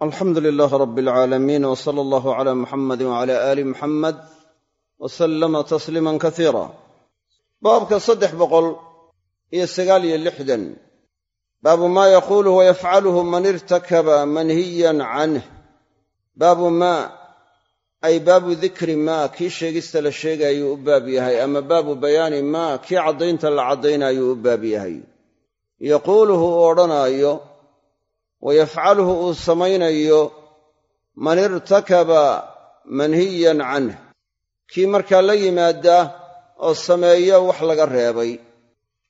alxamdu lilaah rab alcaalamiin w sala allahu cala muxamadi wcala aali muxamed wa sallama tasliiman kasiira baabka saddex boqol iyo sagaal iyo lixdan. Baabu maa yaquuluhu wayafcaluhu man irtakaba manhiyan canh baabu maa ay baabu dikri maa kii sheegista la sheegaayuu u baab yahay ama baabu bayaani maa kii caddaynta la caddaynaayuu u baab yahay. Yaquuluhu uu odhanaayo wa yafcaluhu uu samaynayo man irtakaba manhiyan canh kii markaa la yimaada oo sameeya wax laga reebay.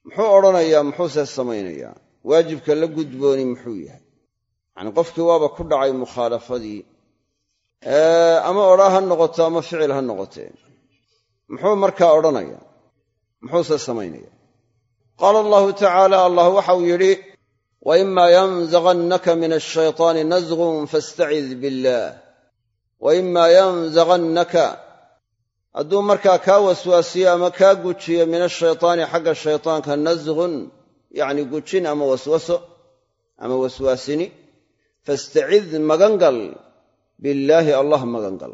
Muxuu odhanayaa muxuuse samaynayaa. Waajibka la gudbooni muxuu yahay. Yacnii qofkii waaba ku dhacay mukhaalafadii. Ama odhaa ha noqoto ama ficil ha noqotee muxuu markaa odhanayaa. Muxuuse samaynaya qaala allahu tacaala allah waxau yidhi wa imaa yanzagannaka min ashaytaani nasgun fastacid billaah wa imaa yanzagannaka hadduu markaa kaa waswaasiyo ama kaa gujiyo min ashaytaani xagga shaytaanka nasgun yacni gujin ama waswaso ama waswaasini fastacid magangal billaahi allah magangal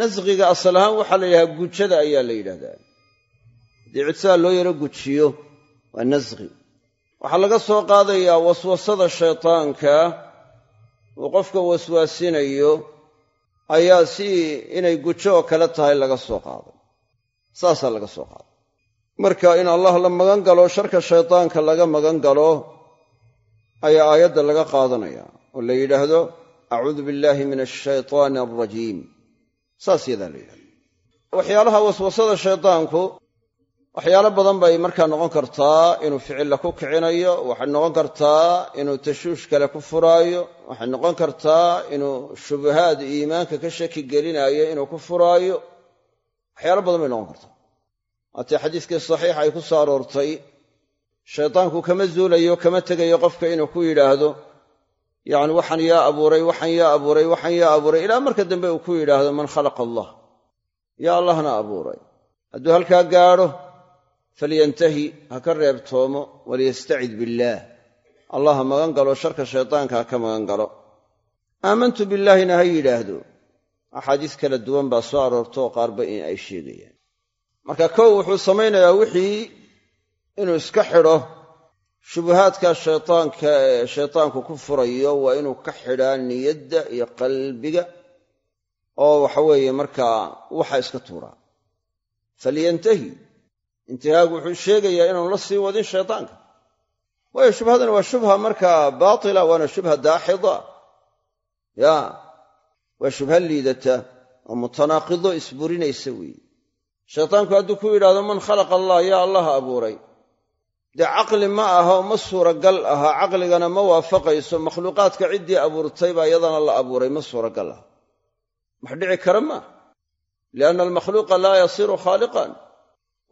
nasqiga asal ahaan waxaa la yidhahdaa gujada ayaa la yidhahdaa haddii cidsaha loo yaro gujiyo waa nasqi waxaa laga soo qaadayaa waswasada shaytaanka uu qofka waswaasinayo ayaa si inay gujo oo kale tahay laga soo qaaday. Saasaa laga soo qaaday. Marka in allah la magan galo sharka shaytaanka laga magan galo ayaa aayadda laga qaadanaya oo la yidhaahdo acuudu billaahi min ashaytaani alrajiim saas yadaa la yidhahdo waxyaalaha waswasada shaytaanku waxyaalo badan bay markaa noqon kartaa inuu ficilla ku kicinayo waxay noqon kartaa inuu tashuush kale ku furaayo waxay noqon kartaa inuu shubahaad iimaanka ka shaki gelinaayo inuu ku furaayo. Waxyaalo badan bay noqon kartaa. Haatee xadiiskii saxiixa ay ku soo aroortay shaytaanku kama zuulayo kama tegayo qofka inuu ku yidhaahdo yacni waxaan yaa abuuray waxaan yaa abuuray waxaan yaa abuuray ilaa marka dambe uu ku yidhaahdo man khalaqa allah yaa allahna abuuray. Hadduu halkaa gaadho falyantahi ha ka reebtoomo waliyastacid billaah allah ha magan galo sharka shaytaanka ha ka magan galo aamantu billaahina ha yidhaahdo axaadiis kala duwan baa soo aroorto oo qaarba in ay sheegayaan marka kow wuxuu samaynayaa wixii inuu iska xidho shubahaadka shaytaanka ee shaytaanku ku furayo waa inuu ka xidhaa niyadda iyo qalbiga oo waxaweeye markaa waxa iska tuuraa falyantahi intihaagu wuxuu sheegayaa inaanu la sii wadin shaytaanka. Waayo shubhadani waa shubha markaa baatila waana shubha daaxida. Ya waa shubha liidata oo mutanaaqido isburinaysa weeye shaytaanku hadduu ku yidhahdo man khalaqa allah yaa allah abuuray. Dee caqli ma aha oo ma suuragal aha caqligana ma waafaqayso makhluuqaadka ciddii abuurtay baa iyadana la abuuray ma suuragal aha. Wax dhici kara maa lianna almakhluuqa laa yasiiru khaaliqan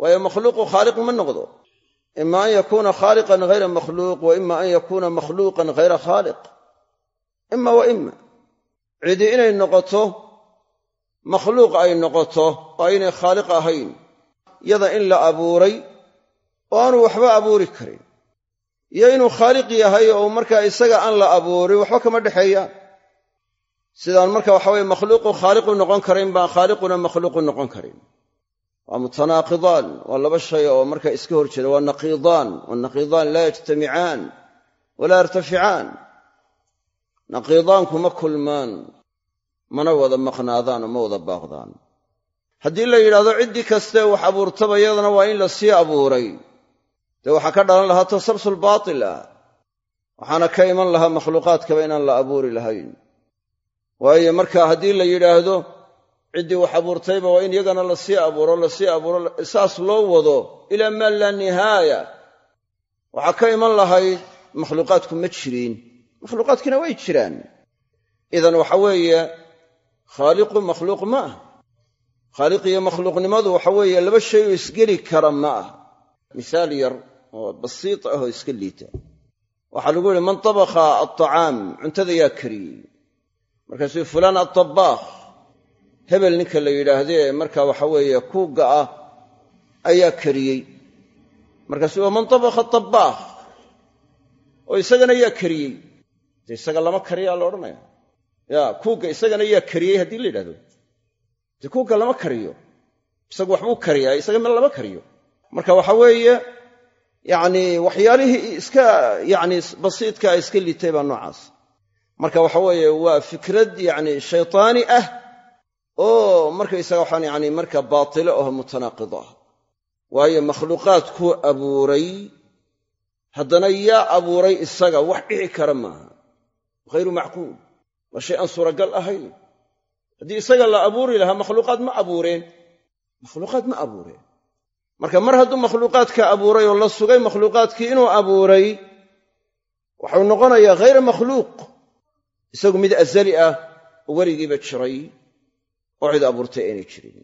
waayo makhluuqu khaaliq ma noqdo. Ima an yakuuna khaaliqan hayra makhluuq wa ima an yakuuna makhluuqan hayra khaaliq. Ima wa ima. Cidi inay noqoto makhluuq ay noqoto oo aynay khaaliq ahayn. Yada in la abuuray oo aanu waxba abuuri karin. Iyo inuu khaaliq yahay oo markaa isaga aan la abuurin waxba kama dhexeeyaan sidaan marka waxaweye makhluuqu khaaliqu noqon karayn baan khaaliquna makhluuqu noqon karin waa mutanaaqidaan waa laba shay oo marka iska hor jeeda waa naqiidaan wanaqiidaan laa yajtamicaan walaa yartaficaan. Naqiidaanku ma kulmaan mana wada maqnaadaan oo ma wada baaqdaan. Haddii la yidhahdo ciddii kastee wax abuurtaba yadana waa in la sii abuuray. Dee waxaa ka dhalan lahaa tasalsul baatil ah. Waxaana ka iman lahaa makhluuqaadkaba inaan la abuuri lahayn. Waayo marka haddii la yidhaahdo ciddii wax abuurtayba waa in iyagana la sii abuuro la sii abuuro saas loo wado ilaa maa laa nihaaya. Waxaa ka iman lahayd makhluuqaadku ma jiriin. Makhluuqaadkina way jiraan. Idan waxa weeye khaaliqu makhluuq ma ah khaaliq iyo makhluuqnimadu waxa weeye laba shay oo isgeli kara ma ah misaal yar oo basiit ah oo iska liita. Waxaa lagu yihi man tabakha alطacaam cuntada yaa kariyey. Markaasuu fulaan atabbaakh hebel ninka la yidhaahdee marka waxa weeye kuugga ah ayaa kariyey markaasuu waa man tabakha tabaakh oo isagana yaa kariyey de isaga lama kariyaa la odhanaya ya kuugga isagana yaa kariyey haddii la yidhahdo dee kuugga lama kariyo isagu waxbuu kariyaa isaga meel lama kariyo. Marka waxa weeye yacni waxyaalihii iska yacni basiidkaa iska litay baa noocaas. Marka waxa weeye waa fikrad yacni shaytaani ah oo markaysaga waxaan yani marka baatilo oo mutanaaqido ah. Waayo makhluuqaadkuu abuuray haddana yaa abuuray isaga wax dhici kara maaha. Hayru macquul waa shay aan suuragal ahayn. Haddii isaga la abuuri lahaa makhluuqaad ma abuureen. Makhluuqaad ma abuureen. Marka mar hadduu makhluuqaadka abuuray oo la sugay makhluuqaadkii inuu abuuray waxau noqonayaa hayra makhluuq. Isagu mid azali ah oo weligiiba jiray oo cid abuurtay aynay jirin.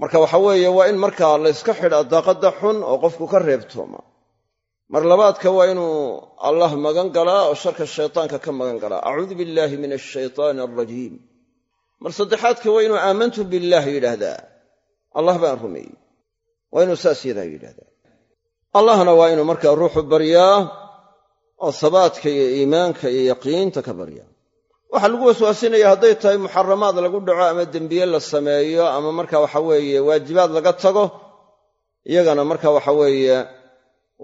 Marka waxa weeye waa in markaa layska xidhaa daaqadda xun oo qofku ka reebtooma mar labaadka waa inuu allah magan galaa oo sharka shaytaanka ka magan galaa acuudu billaahi min ashaytaani alrajiim mar saddexaadka waa inuu aamantu billaah yidhaahdaa. Allah baan rumeeyey. Waa inuu saas yadaa yidhahdaa allahna waa inuu markaa ruuxu baryaa oo sabaadka iyo iimaanka iyo yaqiinta ka baryaa waxaa lagu waswaasinaya hadday tahay muxaramaad lagu dhaco ama dembiye la sameeyo ama marka waxa weeye waajibaad laga tago iyagana marka waxa weeye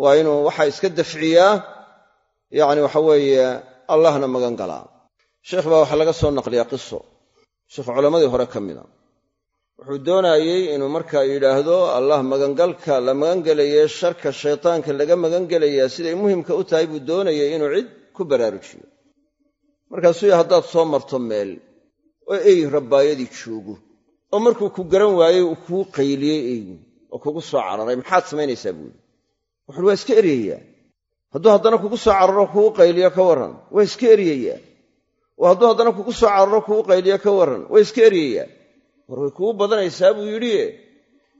waa inuu waxa iska dafciyaa yacni waxa weeye allahna magan galaa. Sheekh baa waxaa laga soo naqliyaa qiso. Sheekh culammadii hore ka mida. Wuxuu doonayey inuu markaa yidhaahdo allah magangalka la magangelaye sharka shaytaanka laga magangelayaa siday muhimka u tahay buu doonayay inuu cid ku baraarujiyo markaasuu haddaad soo marto meel oo ey rabbaayadii joogo oo markuu ku garan waayey uu kuu qayliyey eygu oo kugu soo cararay maxaad samaynaysaa buuli wuxuuhi waa iska eryayaa hadduu haddana kugu soo cararo kugu qayliyo ka warran. Waa iska eryayaa hadduu haddana kugu soo cararo kugu qayliyo ka warran. Waa iska eryayaa war way kugu badanaysaa buu yidhi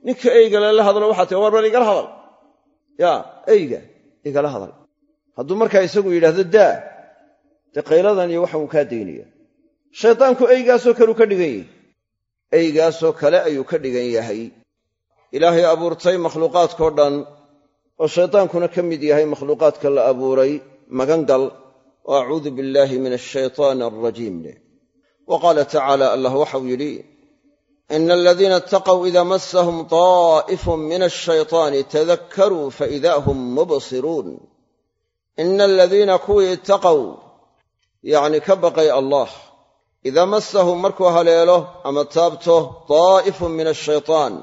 ninka eyga lala hadlo waxaa tii war bal igala hadal. Yaa eyga igala hadal. Hadduu markaa isagu yidhaahdo daa dee qayladan iyo waxa kaa daynaya shaydaanku eygaasoo kaleu ka dhigan yahay. Eygaasoo kale ayuu ka dhigan yahay. Ilaahay abuurtay makhluuqaadkao dhan oo shaydaankuna ka mid yahay makhluuqaadka la abuuray magan gal oo acuudu billaahi min ashaytaani alrajiim leh. Wa qaala tacaala allah waxau yidhi ina aladiina itaqow ida massahum taa'ifun min ashaytaani tadakkaruu faida hum mubsiruun. Ina aladiina kuwii itaqow yacni ka baqay allah. Idaa massahum markuu haleelo ama taabto daa'ifun min ashaytaan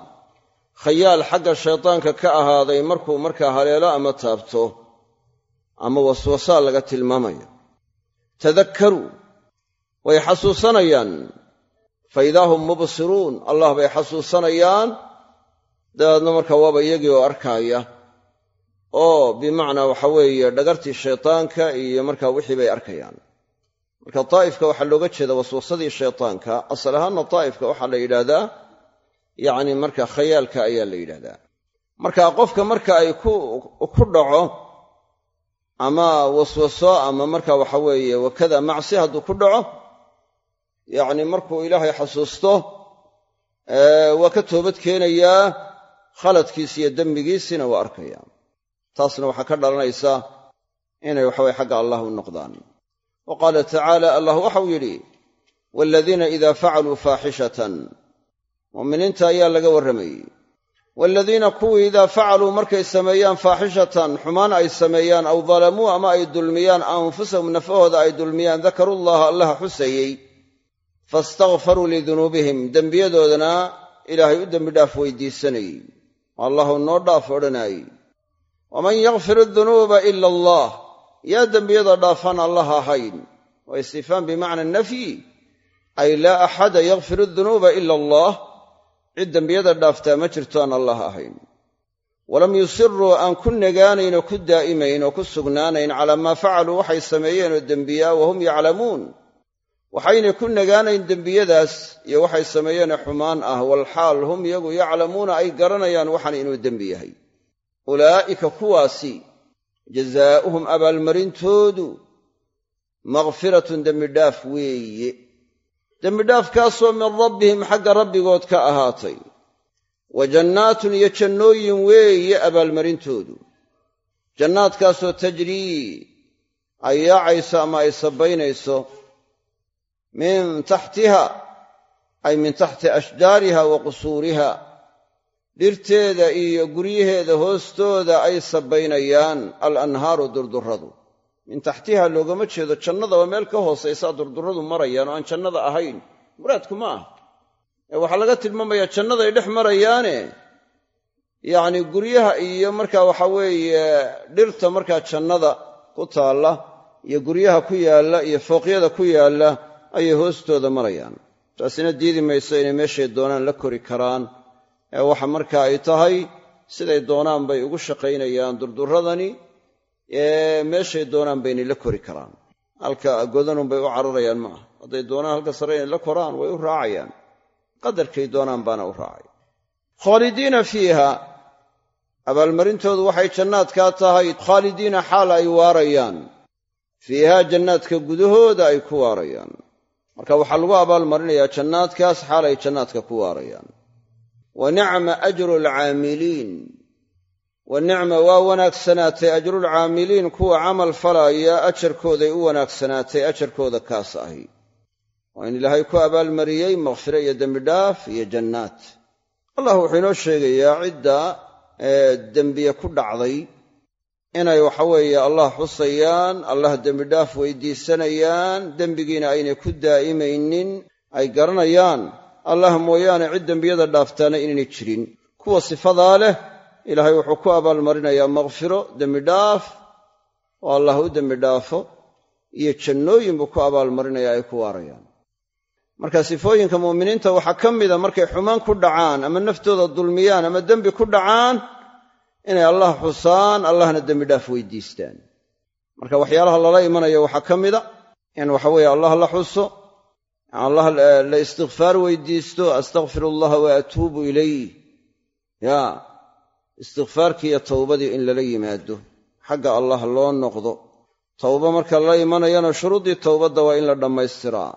khayaal xagga shaydaanka ka ahaaday markuu markaa haleelo ama taabto ama waswasaa laga tilmaamayo tadakkaruu way xasuusanayaan. Fa idaa hum mubsiruun allah bay xasuusanayaan. Dabeedna markaa waaba iyagii oo arkaaya oo bimacnaa waxa weeye dhagartii shaydaanka iyo markaa wixii bay arkayaan marka daa'ifka waxaa looga jeeda waswasadii shaydaanka asal ahaanna daa'ifka waxaa la yidhaahdaa yacni marka khayaalka ayaa la yidhahdaa marka qofka marka ay ku dhaco ama waswaso ama marka waxa weeye wakada macsi hadduu ku dhaco yacni markuu ilaahay xasuusto waa ka toobad keenayaa khaladkiisi iyo dembigiisina waa arkaya. Taasna waxaa ka dhalanaysa inay waxaweye xagga allah u noqdaan wa qaala tacaala allah waxau yidhi waaladiina idaa facaluu faaxishatan mu'miniinta ayaa laga warramayey waaladiina kuwii idaa facaluu markay sameeyaan faaxishatan xumaan ay sameeyaan aw dalamuu ama ay dulmiyaan anfusahum nafahooda ay dulmiyaan dakarullaha allaha xuseeyey faistakfaruu lidunuubihim dembiyadoodana ilaahay u dembidhaaf weydiisanayey allahu noo dhaaf odhanaayey waman yakfir adunuuba ila allah yaa dembiyada dhaafaan allah ahayn waa istifhaam bimacna nafyi ay laa axada yakfir adunuuba ila allah cid dembiyada dhaaftaa ma jirto aan allah ahayn. Walam yusiruu aan ku nagaanayn oo ku daa'imayn oo ku sugnaanayn calaa maa facaluu waxay sameeyeen oo dembiyaa wahum yaclamuun. Waxaynay ku nagaanayn dembiyadaas iyo waxay sameeyeenee xumaan ah walxaal hum iyagu yaclamuuna ay garanayaan waxan inuu dembi yahay. Ulaa'ika kuwaasi jazaa'uhum abaalmarintoodu makhfiratun dembidhaaf weeye dembidhaafkaasoo min rabbihim xagga rabbigood ka ahaatay wa jannaatun iyo jannooyin weeye abaalmarintoodu jannaadkaasoo tajrii ay yaacayso ama ay sabaynayso min taxtiha ay min taxti ashjaariha wa qusuuriha dhirteeda iyo guryaheeda hoostooda ay sabaynayaan alanhaaru durduradu min taxtiha loogama jeedo jannada waa meel ka hoosaysaa durduradu marayaan oo aan jannada ahayn. Muraadku ma ah ee waxaa laga tilmaamayaa jannaday dhex marayaane. Yacni guryaha iyo markaa waxa weeye dhirta markaa jannada ku taalla iyo guryaha ku yaalla iyo fooqyada ku yaalla ayay hoostooda marayaan. Taasina diidi mayso inay meeshay doonaan la kori karaan ee waxa marka ay tahay siday doonaan bay ugu shaqaynayaan durduradani ee meeshay doonaan baynay la kori karaan. Halka godanun bay u cararayaan ma aha. Hadday doonaan halka sare la koraan way u raacayaan. Qadarkay doonaan baana u raacay. Khaalidiina fiiha abaalmarintoodu waxay jannaadkaa tahay khaalidiina xaal ay waarayaan. Fiihaa jannaadka gudahooda ay ku waarayaan. Marka waxaa lagu abaalmarinayaa jannaadkaas xaal ay jannaadka ku waarayaan wa nicma ajru alcaamiliin wa nicma waa wanaagsanaatay ajrulcaamiliin kuwa camal falaya ajarkooday u wanaagsanaatay ajarkooda kaas ahi. Waa in ilaahay ku abaalmariyey makfiro iyo dembidhaaf iyo jannaad allah wuxuu inoo sheegayaa cidda dembiye ku dhacday inay waxaweeye allah xusayaan allah dembidhaaf weydiisanayaan dembigiina aynay ku daa'imaynin ay garanayaan allah mooyaane cid dembiyada dhaaftaana inaynay jirin. Kuwa sifadaa leh ilaahay wuxuu ku abaalmarinayaa makfiro dembidhaaf oo allah u dembidhaafo iyo jannooyin buu ku abaalmarinaya ay ku waarayaan. Marka sifooyinka mu'miniinta waxaa ka mida markay xumaan ku dhacaan ama naftooda dulmiyaan ama dembi ku dhacaan inay allah xusaan allahna dembidhaaf weydiistaan. Marka waxyaalaha lala imanayo waxaa ka mida in waxaweeye allah la xuso allah la istikfaar weydiisto astakfiru allaha wa atuubu ilayh. Ya istikfaarkii iyo towbadii in lala yimaado. Xagga allah loo noqdo. Towba marka lala imanayana shuruuddii towbadda waa in la dhammaystiraa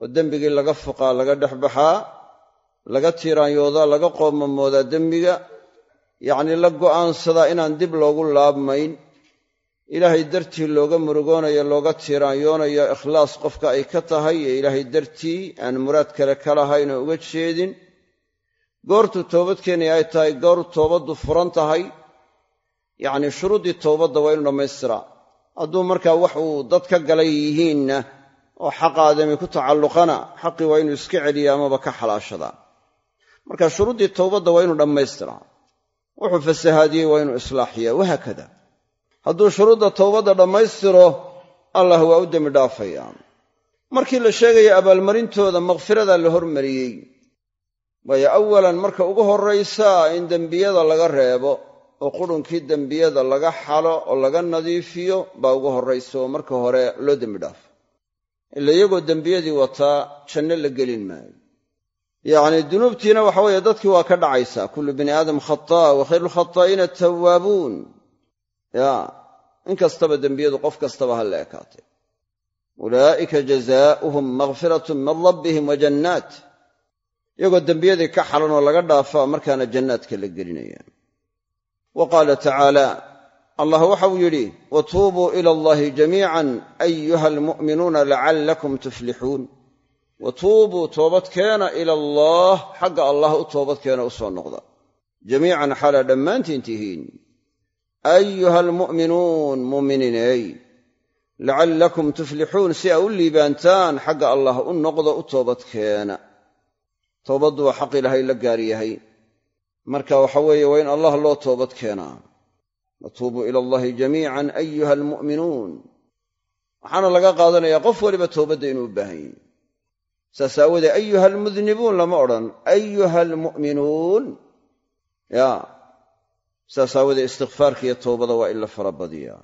oo dembigii laga fuqaa laga dhex baxaa laga tiiraanyoodaa laga qoomamoodaa dembiga. Yacnii la go'aansadaa inaan dib loogu laabmayn ilaahay dartii looga murugoonayo looga tiiraanyoonayo ikhlaas qofka ay ka tahay ee ilaahay dartii aan muraad kale ka lahayn oo uga jeedin. Goortuu toobadkeenaya ay tahay goor toobaddu furan tahay. Yacnii shuruuddii towbadda waa inu dhammaystiraa hadduu markaa wax uu dad ka galay yihiinna oo xaqa aadami ku tacalluqana xaqii waa inuu iska celiya amaba ka xalaashadaa marka shuruuddii towbadda waa inuu dhammaystiraa wuxuu fasahaadiyey waa inuu islaaxiyaa. Wahaakada hadduu shuruudda towbadda dhammaystiro allah waa u dembi dhaafayaa markii la sheegaya abaalmarintooda makfiradaa la hormariyey. Waayo awalan marka ugu horraysa in dembiyada laga reebo oo qudhunkii dembiyada laga xalo oo laga nadiifiyo baa ugu horraysa oo marka hore loo dembi dhaafo. Ila iyagoo dembiyadii wataa janno la gelin maayo. Yacnii dunuubtiina waxa weeye dadkii waa ka dhacaysaa. Kullu bini aadam khataa wa khayru lkhataa'iina tawaabuun ya in kastaba dembiyadu qof kastaba ha la ekaatay ulaa'ika jazaa'uhum makhfiratun min rabbihim wa jannaat. Iyagoo dembiyadii ka xalan oo laga dhaafaa markaana jannaadka la gelinaya. Wa qaala tacaala allah waxau yidhi watuubuu ila allahi jamiican ayuha almu'minuuna lacallakum tuflixuun. Watuubuu toobadkeena ila allaah xagga allah u toobadkeena u soo noqda. Jamiican xaalaa dhammaantiin tihiin ayuha almu'minuun muuminiiney lacallakum tuflixuun si aa u liibaantaan xagga allah u noqdo u toobadkeena toobaddu waa xaq ilaahay la gaar yahay marka waxa weeye waa in allah loo toobad keenaa watuubuu ila allahi jamiican ayuha almu'minuun waxaana laga qaadanayaa qof waliba toobadda inuu u baahan yahy saas aawoodee ayuha almudnibuun lama odhan ayuha almu'minuun ya saas aawoodee istikfaarkiiyo towbada waa in la fara badiyaa.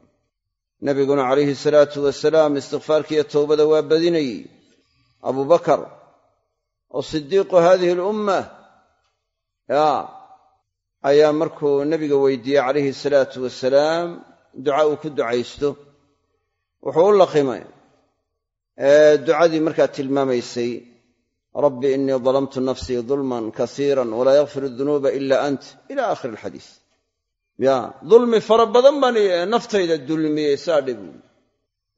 Nabiguna calayhi salaatu wasalaam istikfaarkiiyo towbada waa badinayey abubakar oo sidiiqu hadihi alumma ya ayaa markuu nebiga weydiiyey calayhi salaatu wasalaam duca uu ku ducaysto. Wuxuu u laqimay ducadii markaa tilmaamaysay rabbi innii dalamtu nafsii dulman kasiiran walaa yakfiru dunuuba ila ant. Ila aakhiri alxadiis ya dulmi fara badan baan naftayda dulmiyey saa dhib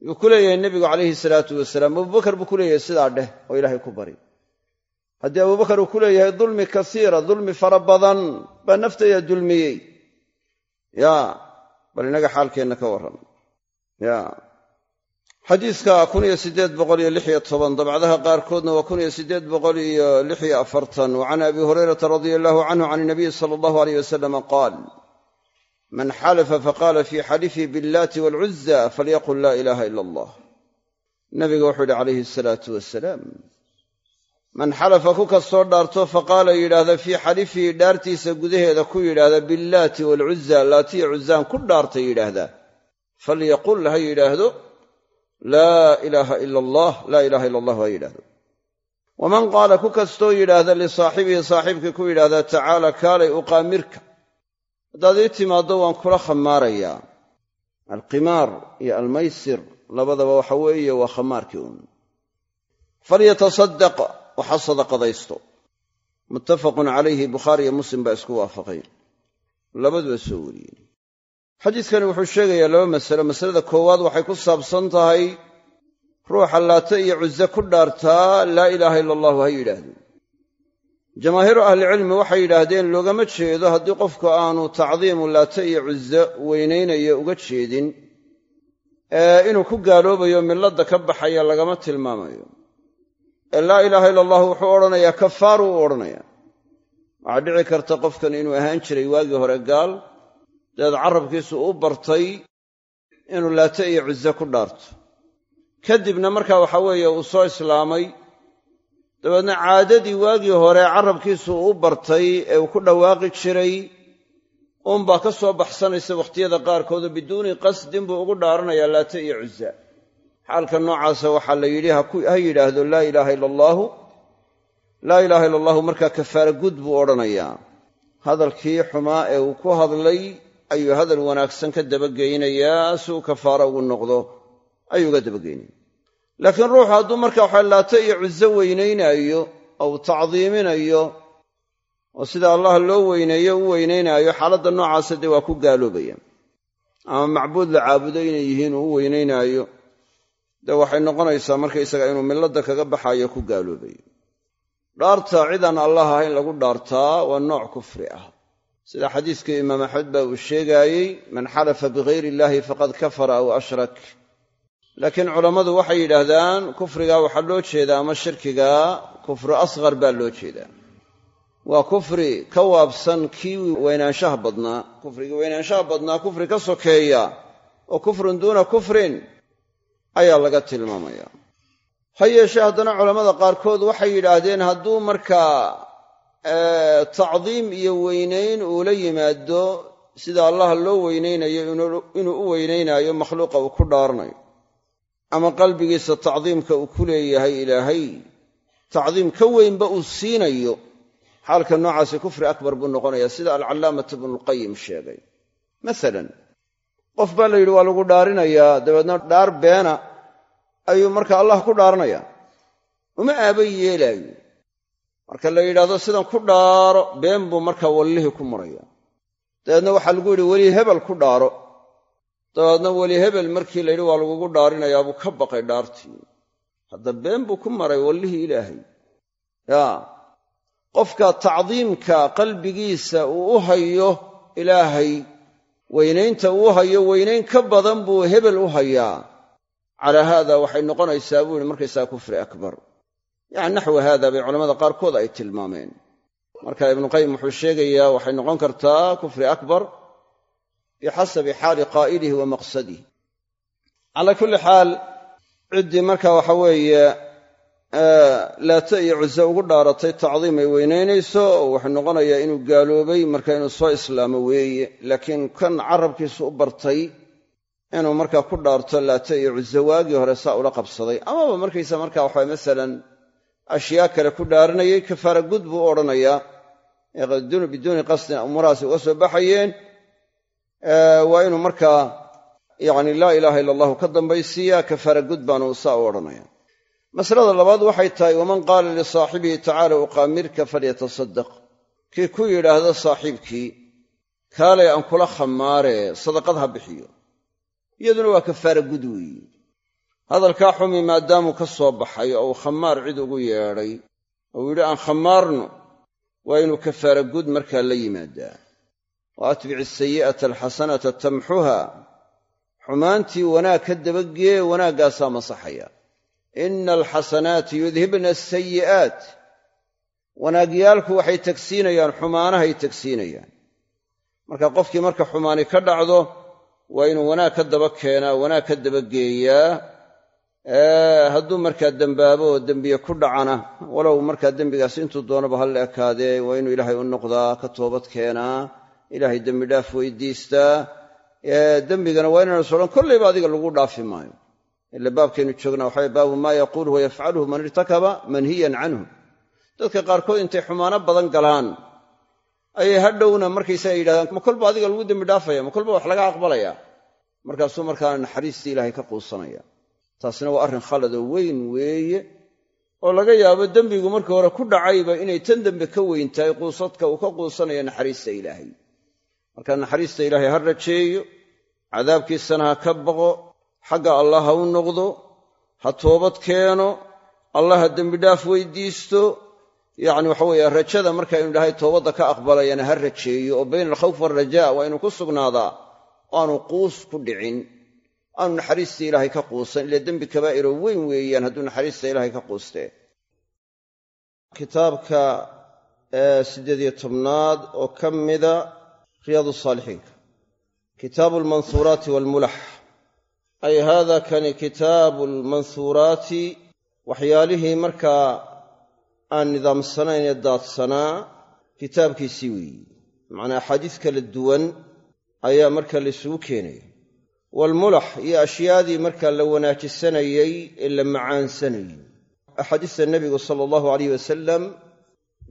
yuu ku leeyahay nebigu calayhi salaatu wasalaam abubakar buu ku leeyahay sidaa dheh oo ilaahay ku bari. Haddii abubakar uu ku leeyahay dulmi kasiira dulmi fara badan baa naftayda dulmiyey. Yaa bal innaga xaalkeenna ka warran. Ya. Xadiiska kun iyo siddeed boqol iyo lix iyo toban dabcdaha qaarkoodna waa kun iyo siddeed boqol iyo lix iyo afartan. Wa abi hurayrata radia allahu canhu can inabiyi sala allahu aleyh wasalama qaal man xalafa faqaala fii xalifi biاllaati waalcuza falyaqul laa ilaaha ila allah nabiga wuxuu yidhi calayhi asalaatu wasalaam man xalafa ku kastoo dhaarto faqaala yidhaahda fii xalifihi dhaartiisa gudaheeda ku yidhaahda billaati waalcuza laatiya cuzaan ku dhaartay yidhaahda falyaqul ha yidhaahdo laa ilaaha ila allah laa ilaha ila allah ha yidhahdo waman qaala ku kastoo yidhaahda lisaaxibihi saaxiibkii ku yidhaahda tacaala kaalay uqaamirka haddaad ii timaaddo waan kula khamaarayaa. Alqimaar iyo almaysir labadaba waxa weeye waa khamaarkii uun. Falyatasaddaq waxa sadaqadaysto. Muttafaqun calayhi bukhaari iyo muslim baa isku waafaqay. Labaduba soo wariyeen. Xadiidkani wuxuu sheegayaa laba masalo masalada koowaad waxay ku saabsan tahay ruuxa laata iyo cuze ku dhaartaa laa ilaaha ila allahu ha yidhaahdo jamaahiiru ahlicilmi waxay yidhaahdeen loogama jeedo haddii qofku aanu tacdiimu laata iyo cuze weynaynayo uga jeedin ee inuu ku gaaloobayo milladda ka baxaya lagama tilmaamayo. Ee laa ilaaha ila allahu wuxuu odhanayaa kafaaru u odhanayaa. Waxaa dhici karta qofkan inuu ahaan jiray waagii hore gaal dabeed carabkiisu u bartay inuu laata iyo cuze ku dhaarto. Kadibna markaa waxaa weeye uu soo islaamay dabeedna caadadii waagii hore carabkiisu u bartay ee uu ku dhawaaqi jiray uunbaa ka soo baxsanaysa wakhtiyada qaarkoodoo biduuni qasdin buu ugu dhaaranayaa laata iyo cuza xaalka noocaasa waxaa la yidhi ha yidhaahdo laa ilaaha ila allaahu laa ilaaha ila allahu markaa kafaara gud buu odhanayaa hadalkii xumaa ee uu ku hadlay ayuu hadal wanaagsan ka dabageynayaa si uu kafaara ugu noqdo ayuu uga dabageynaya laakiin ruuxu hadduu marka waxa laata iyo cuzo weynaynaayo uu tacdiiminayo oo sida allah loo weyneeyo u weynaynaayo xaaladda noocaasa dee waa ku gaaloobaya ama macbuud la caabudo inay yihiin uu u weynaynaayo dee waxay noqonaysaa markaysaga inuu milladda kaga baxayo ku gaaloobayo. Dhaarta cidaan allah ahayn lagu dhaartaa waa nooc kufri ah. Sida xadiiskii imaam axmed baa uu sheegaayey man xalafa bigayri illaahi faqad kafara aw ashrak laakiin culammadu waxay yidhaahdaan kufrigaa waxaa loo jeedaa ama shirkigaa kufru asqar baa loo jeedaa. Waa kufri ka waabsan kii weynaanshaha badnaa. Kufrigii weynaanshaha badnaa kufri ka sokeeya oo kufrun duuna kufrin ayaa laga tilmaamaya. Ha yeeshee haddana culammada qaarkood waxay yidhaahdeen hadduu markaa tacdiim iyo weynayn uu la yimaado sida allah loo weynaynayo inuu u weynaynaayo makhluuqa uu ku dhaaranayo ama qalbigiisa tacdiimka uu ku leeyahay ilaahay tacdiim ka weynba uu siinayo. Xaalka noocaasi kufri akbar buu noqonayaa sida alcallaamatu ibnulqayim sheegay. Masalan qof baa la yidhi waa lagu dhaarinayaa dabeedna dhaar beena ayuu marka allah ku dhaaranayaa. Uma aaba yeelaayo. Marka la yidhaahdo sidan ku dhaaro been buu markaa wallihii ku maraya dabeedna waxaa lagu yidhi weli hebel ku dhaaro dabeedna weli hebel markii la yidhi waa lagugu dhaarinayaa buu ka baqay dhaartii. Hadda been buu ku maray wallihii ilaahay. Yaa qofka tacdiimka qalbigiisa uu u hayo ilaahay weynaynta uu hayo weynayn ka badan buu hebel u hayaa. Calaa haada waxay noqonaysaa buu yihi markaysaa kufri akbar. Yacni naxwi haada bay culamada qaarkood ay tilmaameen. Marka ibnuqayim wuxuu sheegayaa waxay noqon kartaa kufri akbar bixasabi xaali qaa'ilihi wa maqsadihi calaa kulli xaal ciddii marka waxa weeye laata iyo cuze ugu dhaaratay tacdiim ay weynaynayso wuxuu noqonayaa inuu gaaloobay marka inuu soo islaamo weeye laakiin kan carabkiisu u bartay inuu markaa ku dhaarto laata iyo cuze waagii hore saa ula qabsaday amaba markaysa marka waxa masalan ashyaa kale ku dhaaranayay kafaara gud buu u odhanayaa biduuni qasdin umuurahaasi uga soo baxayeen waa inuu markaa yacni laa ilaaha ila allahu ka dambaysiiya kafaara gud baanu saa u odhanaya masalada labaad waxay tahay waman qaala lisaaxibihi tacaala uqaamirka falyatasaddaq. Kii ku yidhaahda saaxiibkii kaalay aan kula khamaare sadaqad ha bixiyo. Iyaduna waa kafaara gud weeye hadalkaa xumi maadaamuu ka soo baxay oo uu khamaar cid ugu yeedhay oo uu yidhi aan khamaarno waa inuu kafaara gud markaa la yimaadaa wa atbici asayi'ata alxasanata tamxuha xumaantii wanaag ka dabagee wanaaggaasaa masaxaya ina alxasanaati yudhibna asayi'aat wanaagyaalku waxay tagsiinayaan xumaanahay tagsiinayaan marka qofkii marka xumaani ka dhacdo waa inuu wanaag ka daba keenaa wanaag ka dabageeyaa hadduu markaa dembaabo oo dembiye ku dhacana walow markaa dembigaas intuu doonaba ha la ekaadee waa inuu ilaahay u noqdaa ka toobad keenaa ilaahay dembi dhaaf weydiistaa dembigana waa inaanu sodhan kollayba adiga lagu dhaafi maayo. Ila baabkaynu joognaa waxaa baabu maa yaquuluhu wayafcaluhu man irtakaba manhiyan canhu. Dadka qaarkood intay xumaano badan galaan. Ayay hadhowna markaysaga yidhahdaan ma kolba adiga lagu dembi dhaafaya? Ma kolba wax laga aqbalaya? Markaasuu markaa naxariistii ilaahay ka quusanaya. Taasina waa arrin khaladoo weyn weeye oo laga yaabo dembigu markii hore ku dhacayba inay tan dembe ka weyn tahay quusadka uu ka quusanaya naxariista ilaahay marka naxariista ilaahay ha rajeeyo cadaabkiisana ha ka baqo xagga allah ha u noqdo ha toobad keeno allah ha dembidhaaf weydiisto yacni waxa weeye rajada markaynu dhahay toobadda ka aqbalayana ha rajeeyo oo bayna alkhawf waalrajaa waa inuu ku sugnaadaa aanu quus ku dhicin aanu naxariista ilaahay ka quusan ila dembi kabaa'iro weyn weeyaan hadduu naxariista ilaahay ka quustee kitaabka siddeed iyo tobnaad oo ka mida riyaadu saalixiinka kitaabu almansuuraati waalmulax ay haada kani kitaabu almansuuraati waxyaalihii markaa aan nidaamsanayn ee daadsanaa kitaabkiisii weeyi. Macnaa axaadiis kala duwan ayaa marka la isugu keenaya waalmulax iyo ashyaadii markaa la wanaajisanayey ee la macaansanayey axaadiista nebigu sala allahu alayh wasalam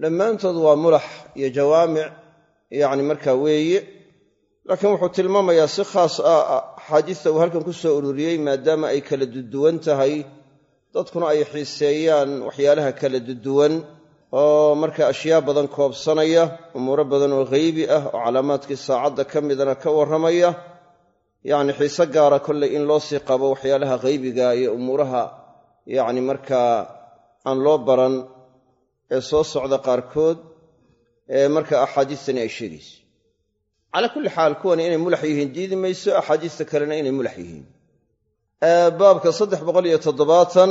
dhammaantood waa mulax iyo jawaamic yacni markaa weeye laakiin wuxuu tilmaamayaa si khaas ah axaadiista uu halkan ku soo ururiyey maadaama ay kala duduwan tahay dadkuna ay xiiseeyaan waxyaalaha kala duduwan oo marka ashyaa badan koobsanaya umuuro badan oo ghaybi ah oo calaamaadkii saacadda ka midana ka warramaya yacni xiise gaara kolley in loo sii qabo waxyaalaha ghaybiga iyo umuuraha yacni markaa aan loo baran ee soo socda qaarkood marka axaadiistani ay sheegayso. Calaa kulli xaal kuwani inay mulax yihiin diidi mayso axaadiista kalena inay mulax yihiin. Baabka saddex boqol iyo toddobaatan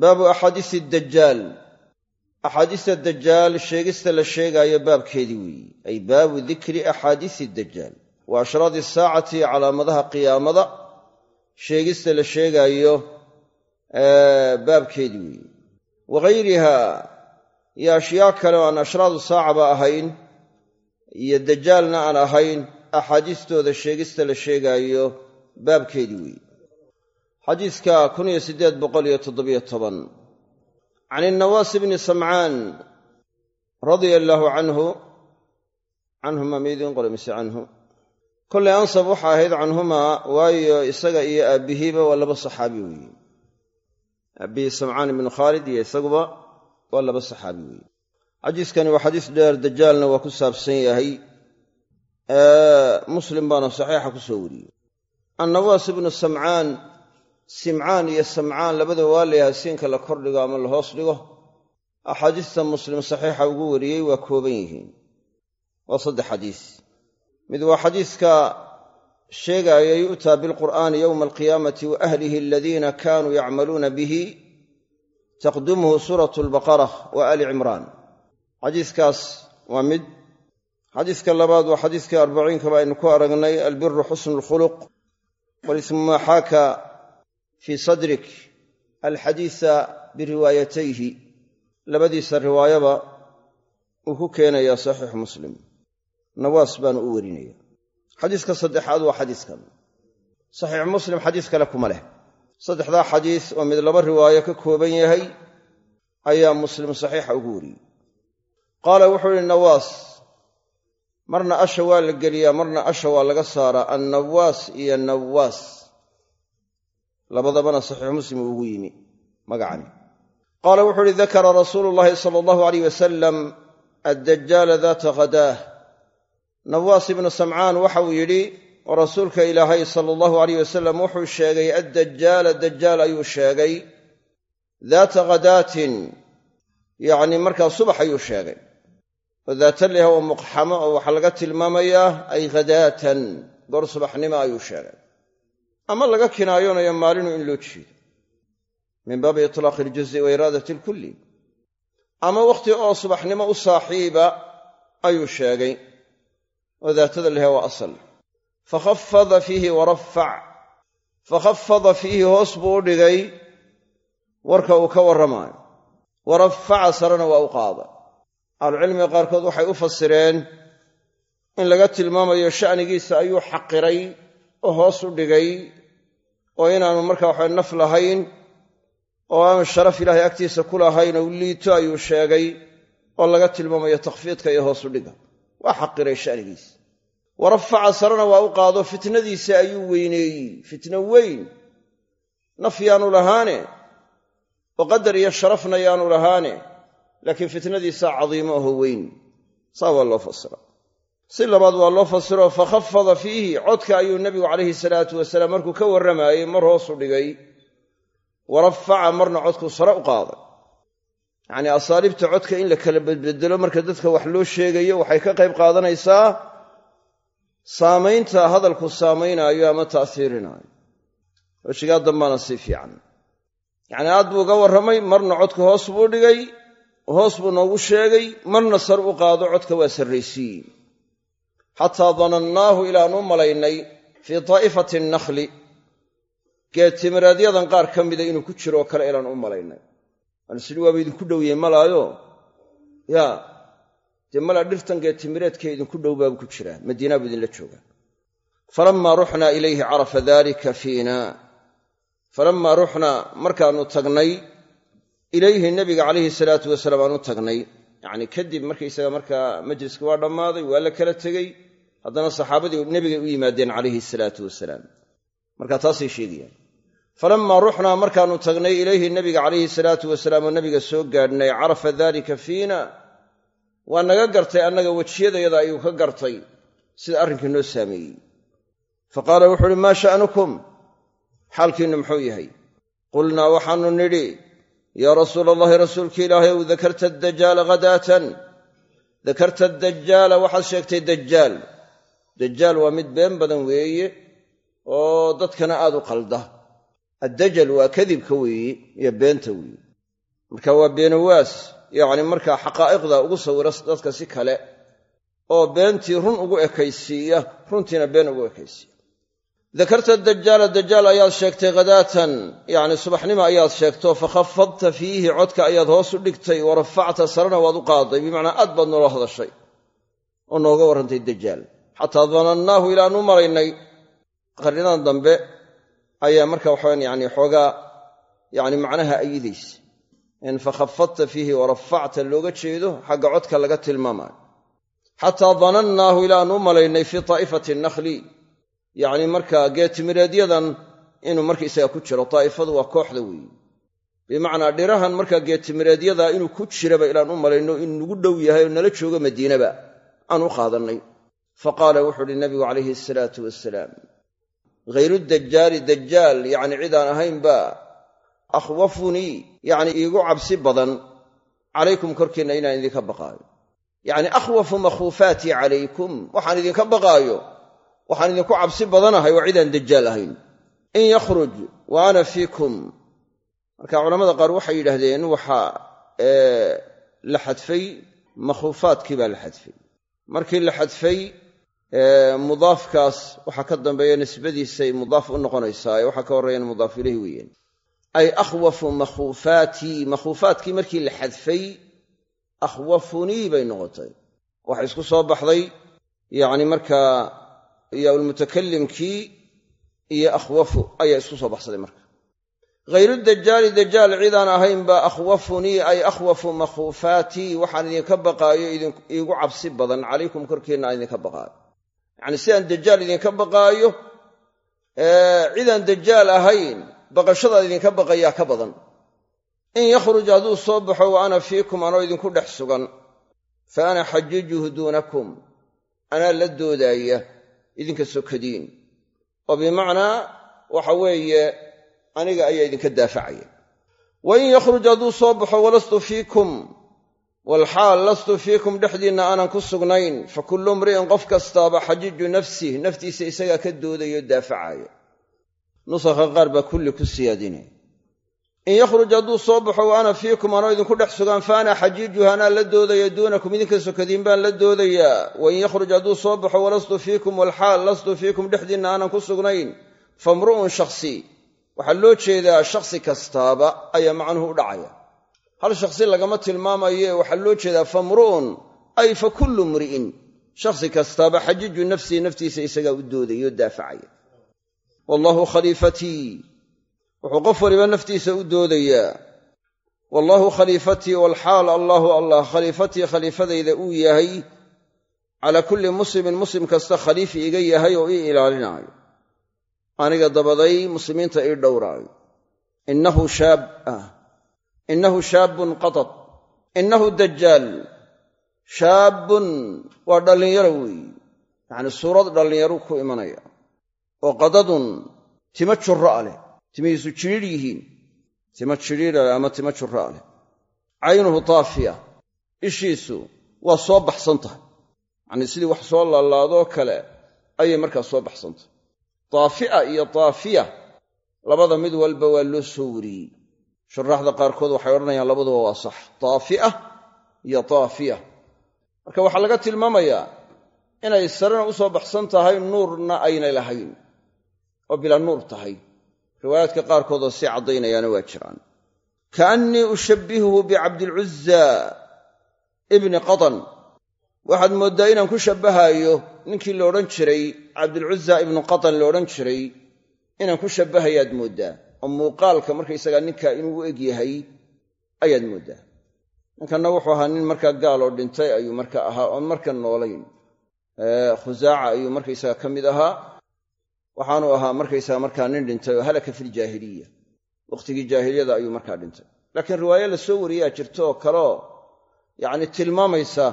baabu axaadiisi dajaal axaadiista dajaal sheegista la sheegaayo baabkeedii weeyi. Ay baabu dikri axaadiisi dajaal wa ashraadi saacati calaamadaha qiyaamada sheegista la sheegaayo baabkeedii weeyi. Waghayriha iyo ashyaa kale oo aan ashraadu saacaba ahayn iyo dajaalna aan ahayn axaadiistooda sheegista la sheegaayo baabkeedii weeyi xadiiska kun iyo siddeed boqol iyo toddobiyo toban. Can innawaas bni samcaan radia allaahu canhu canhuma miidiin qole mise canhu. Kollay ansab waxa ahayd canhumaa waayo isaga iyo aabbihiiba waa laba saxaabi weeye aabbihii samcaan ibnu khaalid iyo isaguba waa laba saxaabi weeye. xadiiskani waa xadiis dheer dajaalna waa ku saabsan yahay. Muslim baana saxiixa ku soo wariyey. Annawaas ibnu samcaan simcaan iyo samcaan labadaba waa layahay siinka la kordhigo ama la hoos dhigo. Axaadiista muslim saxiixa ugu wariyey waa kooban yihiin. Waa saddex xadiis. Mid waa xadiiska sheegaaya yu'taa bilqur'aani yowma alqiyaamati wa ahlihi aladiina kaanuu yacmaluuna bihi taqdumuhu suuratu albaqara wa ali cimraan xadiiskaas waa mid xadiiska labaad waa xadiiskii arbaciinkaba aynu ku aragnay albiru xusnu lkhuluq walismu maa xaaka fii sadrik alxadiisa biriwaayatayhi labadiisa riwaayaba uu ku keenayaa saxiix muslim nawaas baanu u werinaya xadiiska saddexaad waa xadiiskan saxiix muslim xadiis kale kuma leh saddexdaa xadiis oo mid laba riwaayo ka kooban yahay ayaa muslim saxiixa ugu wariyey qaala wuxuu ihi nawaas marna asha waa la geliyaa marna asha waa laga saaraa annawaas iyo nawaas. Labadabana saxiix muslim uu ugu yimi magacani. Qaala wuxuu uhi dakara rasuulu llaahi sala allahu alayh wasalam addajaala daata khadaah nawaas ibnu samcaan waxa uu yidhi oo rasuulka ilaahay sala allahu alayh wasalam wuxuu sheegay addajaala dajaal ayuu sheegay. Daata khadaatin yacni markaa subax ayuu sheegay. Oo daata leha waa muqxamo oo waxaa laga tilmaamayaa ay khadaatan goor subaxnimo ayuu sheegay. Ama laga kinaayonayo maalinu in loo jeedo. Min baabi itlaaqi iljuzi wa iraadati alkulli. Ama wakhti oo subaxnimo u saaxiiba ayuu sheegay. Oo daatada lehe waa asal fakhafada fiihi warafac fakhafada fiihi hoos buu u dhigay warka uu ka warramaayo warafaca sarena waa u qaada. ahlucilmiga qaarkood waxay u fasireen in laga tilmaamayo sha'nigiisa ayuu xaqiray oo hoos u dhigay oo inaanu markaa waxaa naf lahayn oo aanu sharaf ilaahay agtiisa ku lahayn oo liito ayuu sheegay oo laga tilmaamayo takhfiidka iyo hoos u dhiga. Waa xaqiray sha'nigiisa warafaca sarena waa u qaado fitnadiisa ayuu weyneeyey. Fitno weyn naf yaanu lahaane oo qadar iyo sharafna yaanu lahaane laakiin fitnadiisaa cadiimo aho weyn. Saa waa loo fasira si labaad waa loo fasiro fakhafada fiihi codka ayuu nebigu calayhi salaatu wasalaam markuu ka warramaayey mar hoosu dhigay warafaca marna codku sare u qaaday. Yacnii asaaliibta codka in la kala bedbedelo marka dadka wax loo sheegayo waxay ka qayb qaadanaysaa saamaynta hadalku saamaynaayo ama ta'hiirinaayo wejigaa dambaana sii fiican. Yacnii aad buu uga warramay marna codka hoos buu dhigay hoos buu noogu sheegay marna sar u qaado codka waa sarraysiiye xataa danannaahu ilaanu malaynay fii taa'ifati nakhli. Geedtimireedyadan qaar ka mida inuu ku jiro kale ilaan u malaynay. Aan sidhi waaba idinku dhowye malaayo yaa dee malaa dhirtan geedtimireedkee idinku dhow baabu ku jiraa madiinaa buu idinla joogaa. Falammaa ruxnaa ilayhi carafa dalika fiina. Falammaa ruxnaa markaannu tagnay ilayhi nebiga calayhi salaatu wasalaam aanu tagnay. Yacnii kadib markaysaga markaa majliska waa dhammaaday waa la kala tegey haddana saxaabadii nebigay u yimaadeen calayhi salaatu wasalaam. Marka taasay sheegayaan. Falammaa ruxnaa markaannu tagnay ilayhi nebiga calayhi salaatu wasalaam oo nebiga soo gaadhnay carafa dalika fiina waa naga gartay annaga wejiyadayada ayuu ka gartay. Sida arrinkii noo saameeyey. Fa qaala wuxu uhi maa sha'nukum? Xaalkiinnu muxuu yahay. Qulnaa waxaannu nidhi yaa rasuula allahi rasuulki ilaahay ow dakarta adajaala hadaatan dakarta adajaala waxaad sheegtay dajaal dajaal waa mid been badan weeye oo dadkana aad u qalda. Addajal waa kadibka weeye iyo beenta weeye. Marka waa beenawaas yacni markaa xaqaa'iqda ugu sawira dadka si kale oo beentii run ugu ekaysiiya runtiina been ugu ekaysiiya. Dakarta dajaala dajaal ayaad sheegtay khadaatan yacni subaxnimo ayaad sheegto fakhafadta fiihi codka ayaad hoos u dhigtay wa rafacta sarena waad u qaaday bimacnaa aad baad noola hadashay oo nooga warrantay dajaal xataa danannaahu ilaanu malaynay qarnidan dambe ayaa marka waxawan yani xoogaa yani macnaha ayidaysa in fakhafadta fiihi wa rafacta looga jeedo xagga codka laga tilmaamaayo xataa danannaahu ilaanu malaynay fii taa'ifati nakhli. Yacni markaa geetimireedyadan inuu markaisaga ku jiro taa'ifadu waa kooxda weeye bimacnaa dhirahan markaa geetimireedyada inuu ku jiraba ilaan u malayno inuu nagu dhow yahay oo nala joogo madiinaba aan u qaadannay. Fa qaala wuxuu uhi nabigu calayhi asalaatu wasalaam hayru dajaali dajaal yacni cid aan akhwafunii yacni iigu cabsi badan calaykum korkiinna inaan idinka baqaayo yacni akhwafu makhuufaatii calaykum waxaan idinka baqaayo waxaan idinku cabsi badanahay waa cidaan dajaal ahayn in yakhruj wa ana fiikum marka culamada qaar waxay yidhaahdeen waxaa la xadfay makhuufaadkii baa la xadfay markii la xadfay mudaafkaas waxaa ka dambeeya nisbadiisay mudaaf u noqonaysaa ee waxaa ka horreeyana mudaaf ilayhi weeyaan ay akhwafu makhuufaatii makhuufaadkii markii la xadfay akhwafunii bay noqotay waxa isku soo baxday yacni markaa yaalmutakalimkii iyo akhwafu ayaa isku soo baxsaday marka hayru dajaali dajaal cidaan ahaynba akhwafunii ay akhwafu makhuufaatii waxaan idinka baqaayo iigu cabsi badan calaykum korkiinna aan idinka baqaayo yacni sidaan dajaal idinka baqaayo cidaan dajaal ahayn baqashadaad idinka baqayaa ka badan. In yakhruj hadduu soo baxo wa ana fiikum anoo idinku dhex sugan. Fa ana xajijuhu duunakum anaa la doodaaya idinka sokadiin oo bimacnaa waxa weeye aniga ayaa idinka daafacaya. Wain yakhruj hadduu soo baxo walastu fiikum walxaal lastu fiikum dhexdiinna aanan ku sugnayn fa kullu imri'in qof kastaaba xajiiju nafsih naftiisa isagaa ka doodayo daafacaya nusakha qaar baa kulli ku siyaadinaya in yakhruj hadduu soo baxo wa ana fiikum anoo idinku dhex sugan fa ana xajiijuha anaa la doodaya duunakum idinka sokadiin baan la doodayaa. Wain yakhruj hadduu soo baxo walastu fiikum walxaal lastu fiikum dhexdiinna aanan ku sugnayn famru'un shakhsi. Waxaa loo jeedaa shakhsi kastaaba ayaa macnuhu u dhacaya. Hal shakhsi lagama tilmaamaye waxaa loo jeedaa famru'un ay fa kullu mri'in. Shakhsi kastaaba xajiiju nafsihi naftiisa isagaa u doodayo daafacaya wallaahu khaliifatii wuxuu qof waliba naftiisa u doodayaa wallaahu khaliifatii walxaal allaahu allah. Khaliifatii khaliifadayda uu yahay calaa kulli muslimin muslim kasta khaliifi iga yahay oo ii ilaalinaayo. Aniga dabaday muslimiinta ii dhowraayo. Innahu shaab ah. Innahu shaabun qatad innahu dajaal shaabun waa dhallinyaro weeye yacnii suurad dhallinyaru ku imanaya oo qadadun timo jurra'a leh timihiisu jidhiidh yihiin timo jidhiidha leh ama timo jurra'a leh caynuhu taafiya ishiisu waa soo baxsan tahay. Yacnii sidii wax soo laalaadoo kale ayay markaa soo baxsan tahay. Taafi'a iyo taafiya labada mid walba waa loo soo wariyey. Shuraaxda qaarkood waxay odhanayaan labaduba waa sax taafi'a iyo taafiya. Marka waxaa laga tilmaamayaa inay sarena u soo baxsan tahay nuurna aynay lahayn oo bilaa nuur tahay. Riwaayaadka qaarkoodoo sii caddaynayaana waa jiraan. Kaannii ushabbihuhu bicabdilcuzza ibni qatan waxaad mooddaa inaan ku shabbahaayo ninkii la odhan jiray cabdilcuzza ibnu qatan la odhan jiray inaan ku shabbahayaad mooddaa. Oo muuqaalka markaysagaa ninkaa inuu u eg yahay ayaad mooddaa. Ninkanna wuxuu ahaa nin markaa gaal oo dhintay ayuu marka ahaa oon marka noolayn. Khusaaca ayuu markaysaga ka mid ahaa waxaanu ahaa markaysaga markaa nin dhintay oo halaka filjaahiliya wakhtigii jaahiliyada ayuu markaa dhintay. Laakiin riwaayo la soo wariyaa jirto oo kaleo yacni tilmaamaysa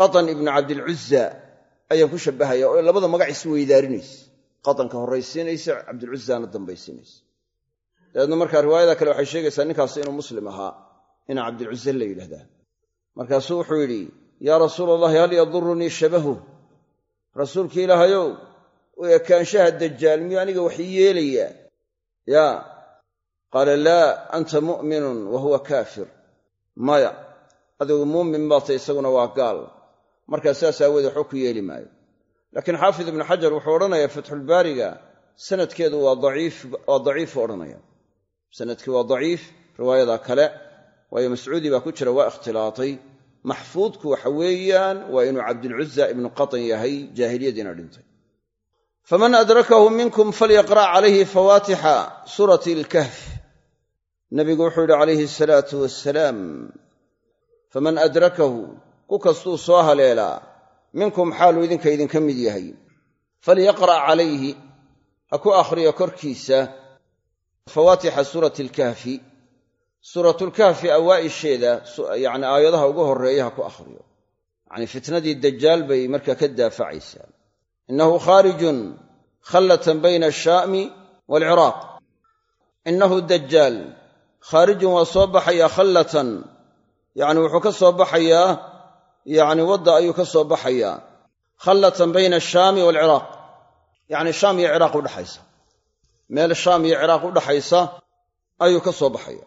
qatan ibnu cabdilcuzza ayaan ku shabbahaya oo labada magac isweydaarinaysa qatanka horraysiinaysa cabdilcuzzaana dambaysiinaysa. Dabeedna markaa riwaayada kale waxay sheegaysaa ninkaas inuu muslim ahaa ina cabdilcuzza la yidhahdaa markaasuu wuxuu yidhi yaa rasuula allahi hal yadurunii shabahu? Rasuulki ilaahayow u ekaanshaha dajaal miyuu aniga wax ii yeelayaa? Yaa qaala laa anta mu'minun wa huwa kaafir. Maya. Adigu muumin baatay isaguna waa gaal. Markaa saas aawoodee waxba ku yeeli maayo. Laakiin xaafid ibnu xajar wuxuu odhanayaa fatxulbaariga sanadkeedu waa daciifu odhanaya sannadkii waa daciif riwaayadaa kale waayo mascuudi baa ku jira waa ikhtilaatay. Maxfuudku waxa weeyaan waa inuu cabdilcuzza ibnu qatan yahay jaahiliyadiina dhintay faman adrakahu minkum falyaqra' calayhi fawaatixa suurati alkahf. Nabigu wuxuu yidhi calayhi asalaatu wassalaam faman adrakahu ku kastuu soo haleelaa minkum xaaluu idinka idinka mid yahay falyaqra' calayhi ha ku akhriyo korkiisa fawaatixa suurati alkahfi suuratulkahfi awaa'isheeda yacni aayadaha ugu horreeya ha ku akhriyo. Yacnii fitnadii dajaal bay markaa ka daafacaysaa innahu khaarijun khallatan bayna ashaa'mi waalciraaq innahu dajaal khaarijun waa soo baxayaa khallatan yacni wuxuu ka soo baxayaa yacni wadda ayuu ka soo baxayaa khallatan bayna ashaami waalciraaq yacni shaam iyo ciraaq udhaxaysa meel shaam iyo ciraaq udhaxaysa ayuu ka soo baxaya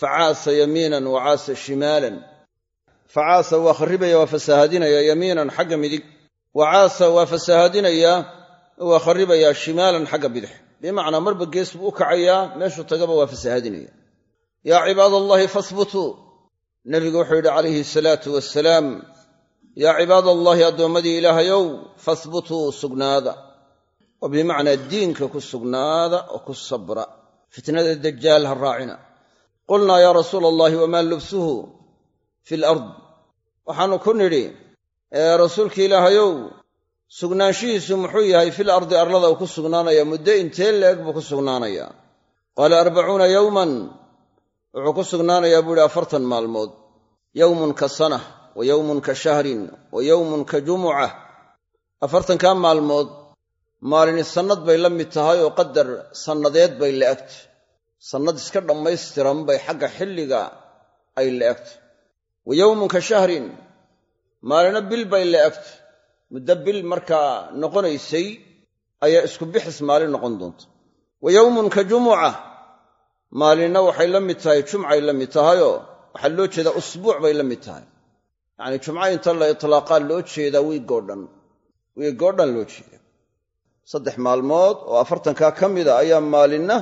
facaasa yamiinan wa caasa shimaalan facaasa waa wa caasa waa fasaahadinayaa waa kharribayaa shimaalan xagga bidix bimacnaa marba gees buu u kacayaa meeshuu tagaba waa fasaahadinaya yaa cibaadallaahi fahbutuu nebigu wuxuu yidhi calayhi salaatu wasalaam yaa cibaadallaahi addoommadii ilaahayow fahbutuu sugnaada oo bimacnaa diinka ku sugnaada oo ku sabra fitnada dajaal ha raacina qulnaa yaa rasuula allahi wamaa lubsuhu fi lard waxaannu ku nidhi rasuulka ilaahayow sugnaanshihiisu muxuu yahay fil ardi arlada uu ku sugnaanaya muddo intee leeg buu ku sugnaanayaa qaala arbacuuna yowman wuxuu ku sugnaanayaa buu ihi afartan maalmood. Yowmun ka sanah wa yowmun ka shahrin wa yowmun ka jumuca. Afartankaa maalmood maalini sannad bay la mid tahay oo qadar sannadeed bay la'egtay sannad iska dhammaystiran bay xagga xilliga ay la'egtay wa yowmun ka shahrin maalina bil bay la'egtay muddo bil markaa noqonaysay ayaa isku bixis maalin noqon doonta wa yowmun ka jumuca maalinna waxay la mid tahay jumcay la mid tahayoo waxaa loo jeedaa usbuuc bay la mid tahay. Yacnii jumco inta la itlaaqaa loo jeedaa wiigoo dhan wiigoo dhan loo jeeda saddex maalmood oo afartankaa ka mida ayaa maalinna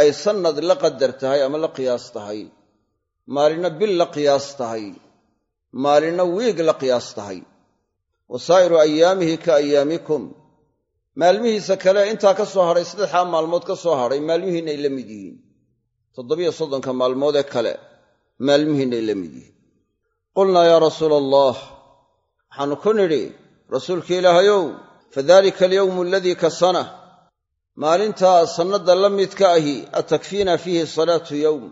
ay sannad la qadar tahay ama la qiyaas tahay. Maalinna bil la qiyaas tahay maalinna wiig la qiyaas tahay. Wa saa'iru ayaamihi ka ayaamikum maalmihiisa kale intaa ka soo hadhay saddexdaa maalmood ka soo hadhay maalmihiinay la mid yihiin. Toddobiyo soddonka maalmood ee kale maalmihiinay la mid yihiin. Qulnaa yaa rasuula allah waxaannu ku nidhi rasuulka ilaahayow fadalika alyowmu aladii ka sana. Maalintaa sannadda la midka ahi atakfiina fiihi salaatu yowm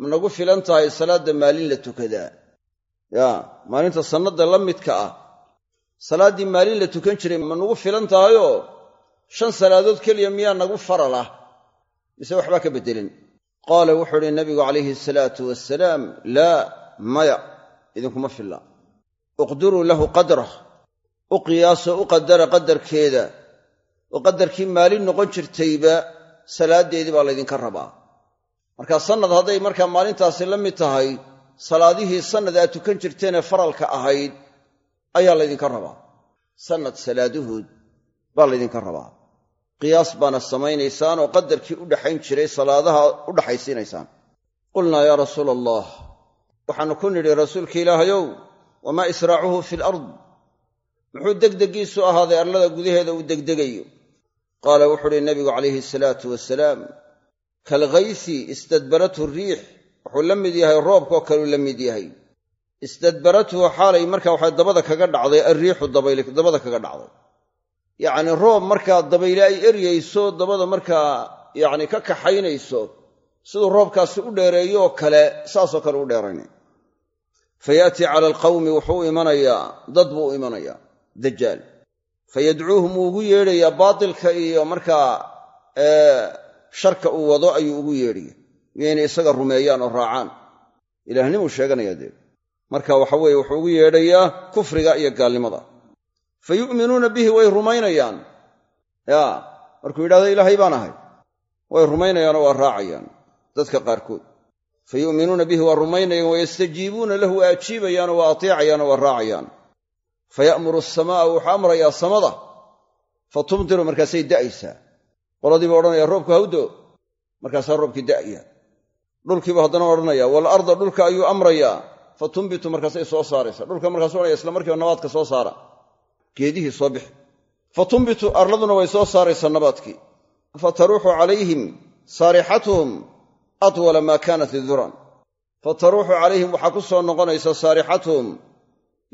ma nagu filan tahay salaadda maalin la tukadaa yaa maalinta sannadda la midka ah. Salaaddii maalin la tukan jiray ma nagu filan tahayoo? Shan salaadood keliya miyaa nagu faral mise waxbaa ka beddelin qaala wuxuu uhi nabigu calayhi asalaatu wasalaam laa maya idinkuma filla. Uqdiruu lahu qadrah u qiyaasoo u qadara qadarkeeda. Oo qadarkii maalin noqon jirtayba salaaddeedii baa laydinka rabaa. Marka sannad hadday markaa maalintaasi la mid tahay salaadihii sannad aad tukan jirteenee faralka ahayd ayaa laydinka rabaa. Sannad salaaduhood baa laydinka rabaa. Qiyaas baana samaynaysaan oo qadarkii u dhaxayn jiray salaadaha u dhaxaysiinaysaan. Qulnaa yaa rasuula allah waxaannu ku nidhi rasuulka ilaahayow wamaa israacuhu fi alard muxuu degdegiisu ahaaday arlada gudaheeda uu degdegayo? Qaala wuxuu uhi nabigu calayhi salaatu wasalaam kalghaysi istadbarathu riix wuxuu la mid yahay roobkoo kaleu la mid yahay. Istadbarathu xaalay markaa waxay dabada kaga dhacday dabayli dabada kaga dhacday. Yacnii roob markaa dabayle ay eryayso dabada markaa yacni ka kaxaynayso siduu roobkaasi u dheereeyo oo kale saasoo kale u dheeraynay fa yaatii cala alqawmi wuxuu imanayaa dad buu u imanayaa dajaal. Fa yadcuuhum wuu ugu yeedhayaa baatilka iyo markaa sharka uu wado ayuu ugu yeedhaya miyaynay isaga rumeeyaan oo raacaan. Ilahnimuu sheeganaya dee. Marka waxa weeye wuxuu ugu yeedhayaa kufriga iyo gaalnimada. Fa yu'minuuna bihi way rumaynayaan. Yaa markuu yidhahdo ilaahay baan ahay. Way rumaynayaanoo waa raacayaan dadka qaarkood. Fa yu'minuuna bihi waa rumaynayaan wayastajiibuuna lahu waa ajiibayaanoo waa ateecayaanoo waa raacayaan. Fa ya'muru asamaa'a wuxuu amrayaa samada. Fa tumtiru markaasay da'aysaa. Qoladiiba odhanaya roobku hawdo. Markaasaa roobkii da'aya dhulkiiba haddana odhanaya waalarda dhulka ayuu amrayaa. Fa tumbitu markaasay soo saaraysa. Dhulka markaasu odhanaya isla markiiba nabaadka soo saara. Geedihii soo bixi. Fa tumbitu arladuna way soo saaraysaa nabaadkii. Fa taruuxu calayhim saarixatuhum atwala maa kaanat iduran fa taruuxu calayhim waxaa ku soo noqonaysa saarixatuhum.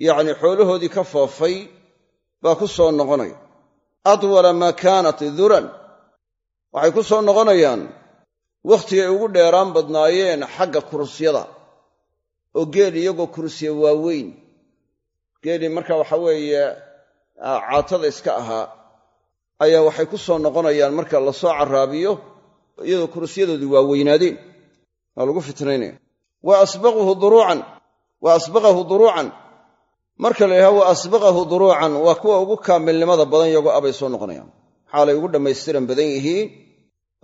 Yacnii xoolahoodii ka foofay baa ku soo noqonaya. Atwala maa kaanat duran. Waxay ku soo noqonayaan wakhtigay ugu dheeraan badnaayeen xagga kurusyada oo geel iyagoo kurusya waaweyn. Geelii marka waxa weeye caatada iska ahaa ayaa waxay ku soo noqonayaan marka la soo carraabiyo iyadoo kurusyadoodii waaweynaadeen. Waa lagu fitnaynaya wa asbaqahu duruucan. Wa asbaqahu duruucan. Marka la yidhaha wa asbaqahu duruucan waa kuwa ugu kaamilnimada badan iyagoo abay soo noqonayaan. Xaalay ugu dhammaystiran badan yihiin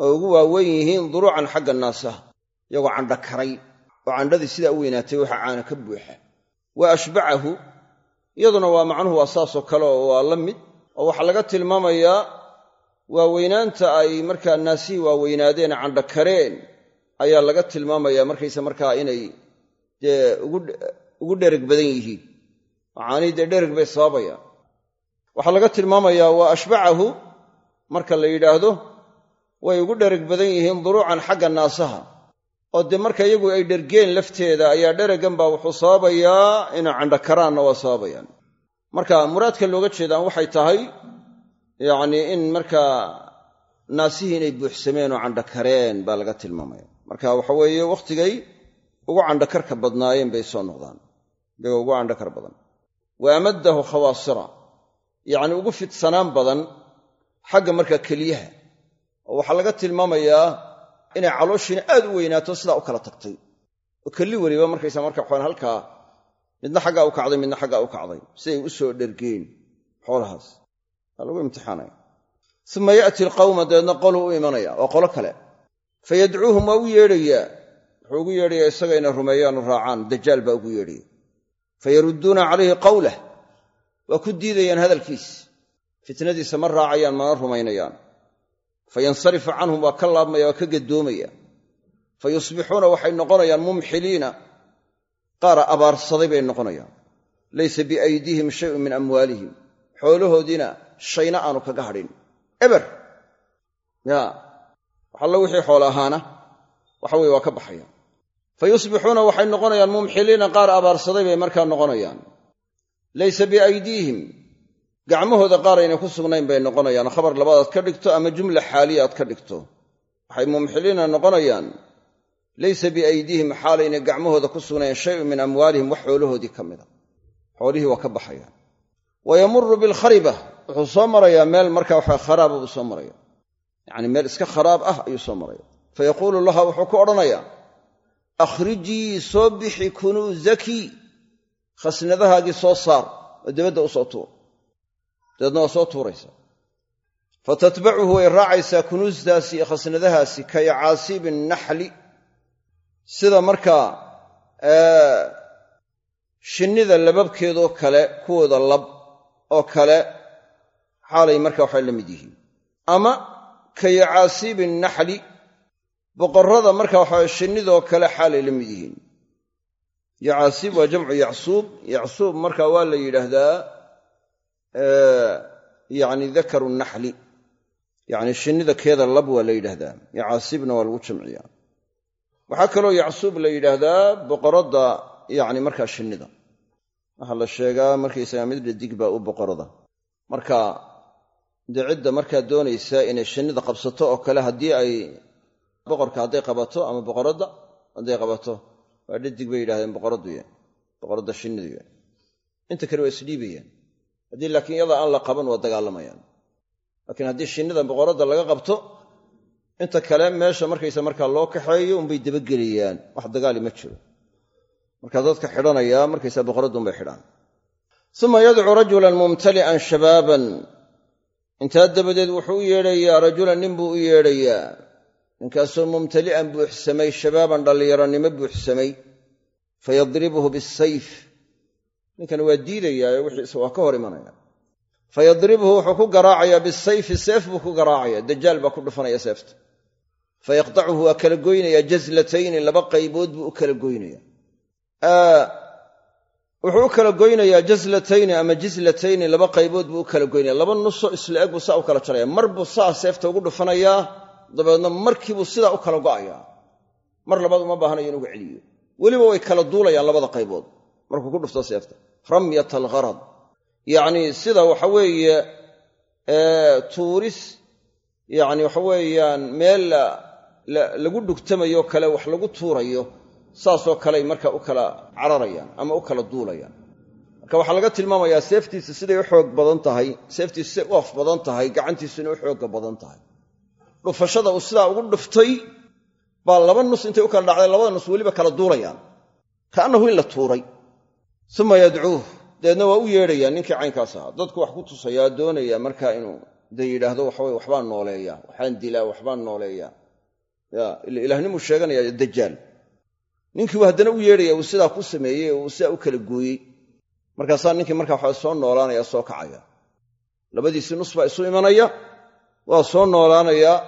oo ugu waaweyn yihiin duruucan xagga naasaha iyagoo candha karay oo candhadii sidaa u weynaatay waxa caana ka buuxa. Wa ashbacahu iyaduna waa macnuhu waa saasoo kale oo waa la mid oo waxaa laga tilmaamayaa waaweynaanta ay markaa naasihii waaweynaadeen candha kareen ayaa laga tilmaamayaa markaysa markaa inay dee ugu dhereg badan yihiin. Macaanii dee dhereg bay sababayaan waxaa laga tilmaamayaa waa ashbacahu marka la yidhaahdo way ugu dhereg badan yihiin duruucan xagga naasaha oo dee marka iyagu ay dhergeen lafteeda ayaa dheregan baa wuxuu sababayaa inay candhakaraanna waa sababayaan. Marka muraadka looga jeedaan waxay tahay yacnii in markaa naasihii inay buuxsameen oo candhakareen baa laga tilmaamaya. Marka waxa weeye wakhtigay ugu candhakarka badnaayeen bay soo noqdaan. Iyagoo ugu candhakar badan. Wa amaddahu khawaasira yacnii ugu fidsanaan badan xagga markaa keliyaha oo waxaa laga tilmaamayaa inay calooshiina aad u weynaato sidaa u kala tagtay. oo kelli weliba markaysa marka waxaan halkaa midna xaggaa u kacday midna xaggaa u kacday siday u soo dhergeen xoolahaas. Waa lagu imtixaanaya. Uma ya'ti alqawma dabeedna qoluu u imanaya waa qolo kale. Fa yadcuuhum waa u yeedhayaa wuxuu ugu yeedhayaa isaga inay rumeeyaanu raacaan dajaal baa ugu yeedhaya. Fa yarudduuna calayhi qawlah waa ku diidayaan hadalkiis. Fitnadiisa ma raacayaan mana rumaynayaan fa yansarifu canhum waa ka laabmaya waa ka gadoomaya fa yusbixuuna waxay noqonayaan mumxiliina. Qaara abaarsaday bay noqonayaan. Laysa biaydiihim shayun min amwaalihim. Xoolahoodiina shayna aanu kaga hadhin. Eber! Ya waxallo wixii xoolo ahaana. Waxa weye waa ka baxaya. Fa yusbixuuna waxay noqonayaan mumxiliina. Qaar abaarsaday bay markaa noqonayaan. Laysa biaydiihim gacmahooda qaar aynay ku sugnayn bay noqonayaan. Khabar labaadaad ka dhigto ama jumla xaaliya aad ka dhigto? Waxay mumxiliina noqonayaan laysa biaydiihim xaalaynay gacmahooda ku sugnayn shayun min amwaalihim wax xoolahoodii ka mida xoolihii waa ka baxayaan. Wa yamuru bilkhariba wuxuu soo marayaa meel markaa waxa kharaaba buu soo maraya yacni meel iska kharaab ah ayuu soo maraya fa yaquulu laha wuxuu ku odhanayaa akhrijii soo bixi kunuuzaki khasnadahaagii soo saar oo debadda u tuur dabeedna waa soo tuuraysa. Fa tatbacuhu way raacaysaa kunuustaasi iyo khasnadahaasi ka yacaasiibi naxli. Sida markaa shinnida lababkeedoo kale kuwooda lab oo kale xaalay markaa waxay la mid yihiin. Ama ka yacaasiibi naxli boqorrada marka waxaa shinnidoo kale xaalay la mid yihiin. Yacaasiib waa jamcu yacsuub. Yacsuub marka waa la yidhaahdaa yacni dakaru naxli. Yacni shinnida keeda lab waa la yidhahdaa yacaasiibna waa lagu jamciyaa waxaa kaloo yacsuub la yidhaahdaa boqoradda yacni markaa shinnida waxaa la sheegaa markaysaga mid dhadig baa u boqorada. Marka dee cidda markaa doonaysa inay shinnida qabsato oo kale haddii ay boqorka hadday qabato ama boqoradda hadday qabato waa dhadig bay yidhahdeen boqoradduya boqoradda shinniduya inta kale waa isdhiibayaan haddii laakiin iyada aan la qaban waa dagaalamayaan. Laakiin haddii shinnida boqoradda laga qabto inta kale meesha markaysa markaa loo kaxeeyo unbay dabagelayaan. Wax dagaali ma jiro. Markaa dadka xidhanaya markaysa boqoradduunbay xidhaan. Uma yadcuu rajulan mumtali'an shabaaban. Intaa dabadeed wuxuu u yeedhayaa rajulan nin buu u yeedhayaa. Ninkaasoo mumtali'an buuxsamay shabaaban dhallinyaronimo buuxsamay. Fayadribuhu bisayf ninkani waa diidayaa wixiise waa ka hor imanaya. Fayadribhu wuxuu ku garaacayaa bisayfi seef buu ku garaacaya. Dajaal baa ku dhufanaya seefta. Fayaqtacuhu waa kala goynayaa jazlatayni laba qaybood buu u kala goynaya. Wuxuu u kala goynayaa jazlatayni ama jizlatayni laba qaybood buu u kala goynaya. Laba nusoo isla eg buu saa u kala jaraya. Mar buu saa seefta ugu dhufanayaa dabeedna markiibuu sidaa u kala go'ayaa. Mar labaad uma baahanayo inugu celiyo. Weliba way kala duulayaan labada qaybood markuu ku dhufto seefta. Ramyat algharad. Yacnii sida waxa weeye tuuris yacni waxa weeyaan meel lagu dhugtamayo kale wax lagu tuurayo saasoo kaley marka u kala cararayaan ama u kala duulayaan. Marka waxaa laga tilmaamayaa seeftiisa siday u xoog badan tahay seeftiisu siday u af badan tahay gacantiisuna u xooga badan tahay. Dhufashada uu sidaa ugu dhuftay baa laba nus intay u kala dhacday labada nus weliba kala duulayaan. Kaannahu in la tuuray uma yadcuuh dabeedna waa u yeedhayaa ninkii caynkaas ahaa. Dadku wax ku tusayaa doonaya markaa inuu de yidhaahdo waxaweye waxbaan nooleeyaa waxbaan dilaa waxbaan nooleeyaa. Ya ila ilahnimuu sheeganaya dajaal ninkiibu haddana u yeedhaya uu sidaa ku sameeyey uu sidaa u kala gooyey. Markaasaa ninkii markaa waxaa soo noolaanaya soo kacaya. Labadiisii nus baa isu imanaya waa soo noolaanayaa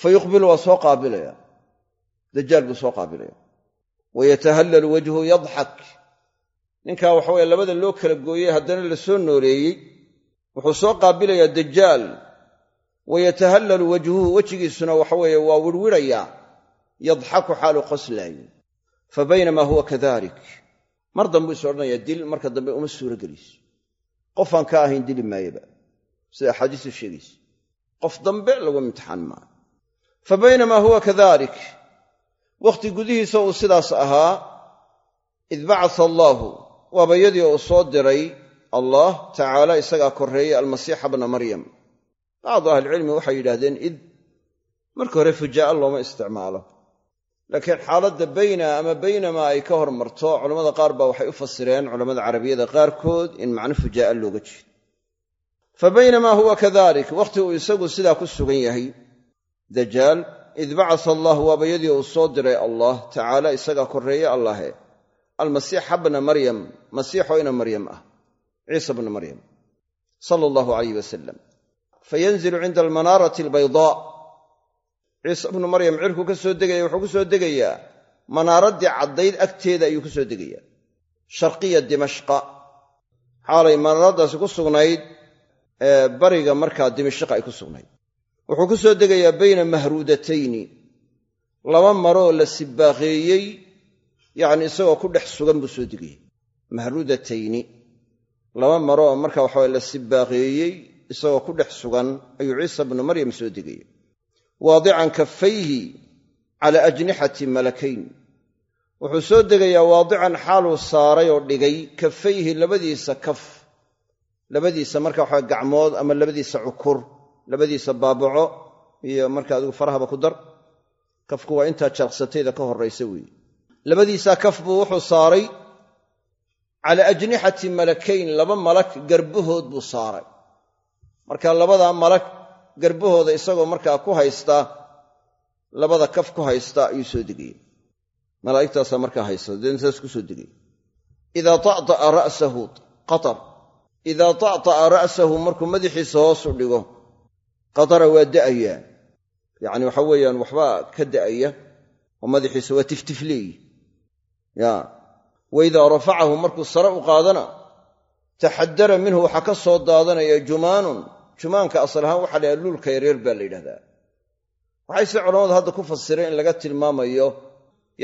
fa yuqbilu waa soo qaabilaya. Dajaal buu soo qaabilaya. Wa yatahallalu wajhu yadxak ninkaa waxaweye labada loo kala gooyey haddana la soo nooleeyey wuxuu soo qaabilayaa dajaal wa yatahallalu wajhuhu wejigiisuna waxaweeye waa wirwirayaa yadxaku xaalu qoslaayo fa baynamaa huwa kadalik mar dambuu is odhanayaa dil marka dambe uma suuro geliso qofaan ka ahayn dili maayaba sida axaadiistu sheegaysa. Qof dambe lagu imtixaan maayo. Fa baynamaa huwa kadalik wakhti gudihiisa uu sidaas ahaa id bacasa allaahu waaba yadii uu soo diray allah tacaala isagaa korreeyey almasiixa bna maryam. Bacdu ahlicilmi waxay yidhaahdeen id marka hore fujaa'a looma isticmaalo. Laakiin xaaladda bayna ama baynama ay ka hormarto culamada qaar baa waxay u fasireen culammada carabiyada qaarkood in macno fujaa'a looga jeedo. Fa baynamaa huwa kadalik wakhti uu isagu sidaa ku sugan yahay. Dajaal id bacasa allahu waabayadii uu soo diray allah tacaala isagaa korreeye allahe almasiixa bna maryam masiixoo ina maryam ah ciisa bna maryam sala allahu alayh wasalam fayanzilu cinda almanaarati albaydaa ciise bnu maryam cirkuu ka soo degaya wuxuu ku soo degayaa manaaraddii caddayd agteeda ayuu ku soo degayaa sharqiya dimashqa xaalay manaaraddaasi ku sugnayd ee bariga markaa dimashqa ay ku sugnayd. Wuxuu ku soo degayaa bayna mahruudatayni laba maroo la sibbaaqeeyey yacni isagoo ku dhex sugan buu soo degayay. Mahruudatayni laba maroo marka waxawa la sibbaaqeeyey isagoo ku dhex sugan ayuu ciisa bnu maryam soo degayay. Waadican kaffayhi cala ajnixati malakayn. Wuxuu soo degayaa waadican xaaluu saaray oo dhigay kafayhi labadiisa kaf. Labadiisa marka waxaa gacmood ama labadiisa cukur labadiisa baabaco iyo marka adigu farahaba ku dar. Kafku waa intaa jalqsatayda ka horraysa weeye labadiisaa kaf buu wuxuu saaray. Cala ajnixati malakayn laba malak garbahood buu saaray. Marka labadaa malak garbahooda isagoo markaa ku haysta labada kaf ku haysta ayuu soo degayey malaa'igtaasaa markaa haysta deedna saas ku soo degay idaa ta'ta'a ra'sahu qatar. Idaa ta'ta'a ra'sahu markuu madaxiisa hoosu dhigo qatara waa da'ayaa. Yacni waxa weeyaan waxbaa ka da'aya oo madaxiisa waa tiftifleeyi ya. Wa idaa rafacahu markuu sare u qaadana taxadara minhu waxaa ka soo daadanaya jumaanun. Jumaanka asal ahaan waxa la yhaha luulka yaryar baa la yidhahdaa. Waxay se culammadu hadda ku fasireen in laga tilmaamayo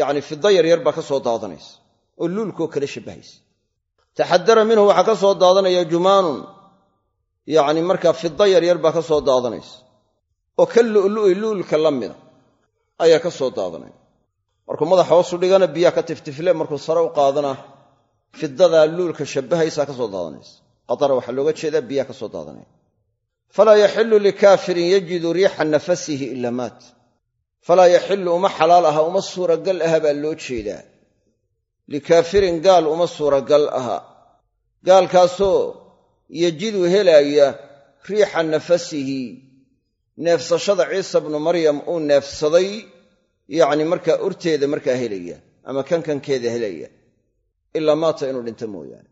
yacni fida yaryar baa ka soo daadanaysa oo luulkoo kala shabbahaysa taxadara minhu waxaa ka soo daadanaya jumaanun yacni markaa fida yaryar baa ka soo daadanaysa. Oo ka lu'lu'i luulka la mida ayaa ka soo daadanaya markuu madaxa hoosu dhigana biyaa ka tiftifle markuu sare u qaadana fidadaa luulka shabbahaysaa ka soo daadanaysa. Qatara waxaa looga jeedaa biyaa ka soo daadanaya. Falaa yaxilu likaafirin yajidu riixa nafasihi ila maat. Falaa yaxilu uma xalaal aha uma suuragal aha baa loo jeedaa. Likaafirin gaal uma suuragal aha. Gaalkaasoo yajidu helaaya riixa nafasihi. Neefsashada ciisa bnu maryam uu neefsaday yacni markaa urteeda markaa helaya ama kankankeeda helaya ilaa maata inuu dhinto mooyaane.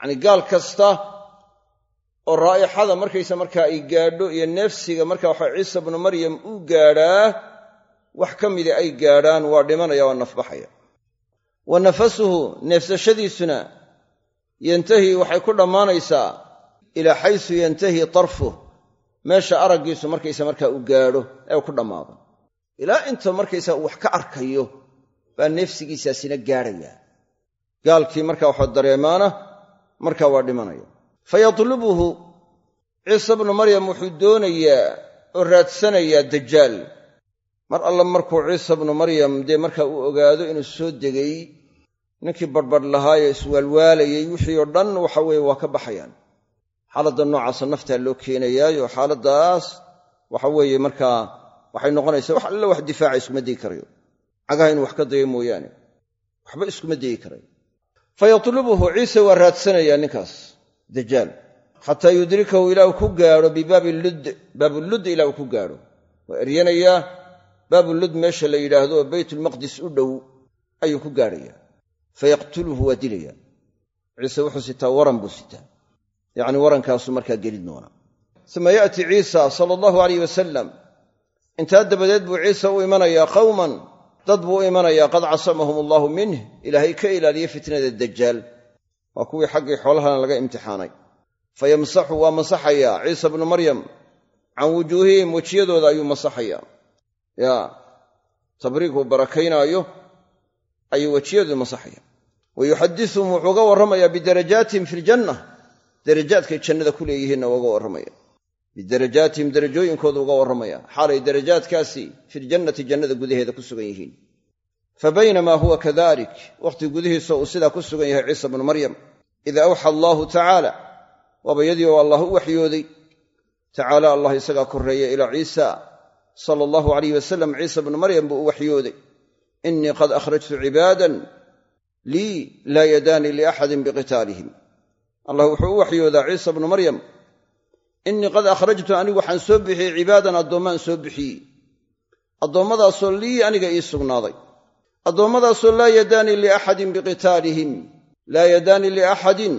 Yacnii gaal kasta oo raa'ixada markaysa markaa ay gaadho iyo neefsiga marka waxa ciisa bnu maryam uu gaadhaa wax ka mida ay gaadhaan waa dhimanaya waa nafbaxaya. Wa nafasuhu neefsashadiisuna yantahi waxay ku dhammaanaysaa ilaa xaysu yantahi tarfuh meesha araggiisu markaysa markaa uu gaadho ee ku dhammaado ilaa inta markaysa uu wax ka arkayo baa neefsigiisaasina gaadhaya gaalkii marka waxa dareemaana markaa waa dhimanaya fa yatlubuhu ciise bnu maryam wuxuu doonayaa oo raadsanayaa dajaal. Mar alle markuu ciise bnu maryam dee markaa uu ogaado inuu soo degay ninkii badhbadh lahaayee iswaalwaalayey wixii oo dhan waxa weeye waa ka baxayaan. Xaaladda noocaasa naftaa loo keenayaayo xaaladdaas waxa weeye markaa waxay noqonaysaa wax alle wax difaaca iskuma dayi karayo. Cagaha inuu wax ka dayo mooyaane waxba iskuma dayi karayo fa yatlubuhu ciise waa raadsanayaa ninkaas dajaal. Xataa yudrikahu ilaa uu ku gaadho bibaabi ludd baabuludd ilaa uu ku gaadho. Waa eryanayaa baabuludd meesha la yidhaahdo oo baytulmaqdis u dhow ayuu ku gaadhayaa fayaqtuluhu waa dilaya. Ciise wuxuu sitaa waran buu sitaa. Yacni warankaasu markaa gelin doonaa uma ya'ti ciisa sala allahu alayh wasalam intaa dabadeed buu ciise u imanayaa qawman. Dad buu u imanayaa qad casamahum allaahu minh ilaahay ka ilaaliyey fitnada dajaal waa kuwii xaggii xoolahana laga imtixaanay. Fa yamsaxu waa masaxayaa ciisa bnu maryam. Can wujuuhihim wejiyadooda ayuu masaxayaa. Yaa tabriiguu barakaynaayo ayuu wejiyadooda masaxaya wa yuxadisuhum wuxuu uga warramayaa bidarajaatihim fi ljanna darajaadkay jannada ku leeyihiinna waa uga warramaya bidarajaatihim darajooyinkooda uga warramaya. Xaalay darajaadkaasi filjannati jannada gudaheeda ku sugan yihiin. Fa baynamaa huwa kadalik. Wakhti gudihiisa uu sidaa ku sugan yahay ciisa bnu maryam. Id awxa allaahu tacaala waabayadii oo allah u waxyooday. Tacaala allah isagaa korreeya ilaa ciisa. Sala allahu alayh wasalam ciisa bnu maryam buu u waxyooday. Innii qad akhrajtu cibaadan lii laa yadaanii liaxadin biqitaalihim. Allah wuxuu u waxyoodaa ciisa bnu maryam innii qad akhrajtu anigu waxaan soo bixiyey cibaadan addoommaan soo bixiyey. Addoommadaasoo lii aniga ii sugnaaday. Addoommadaasoo laa yadaanii liaxadin biqitaalihim. Laa yadaanii liaxadin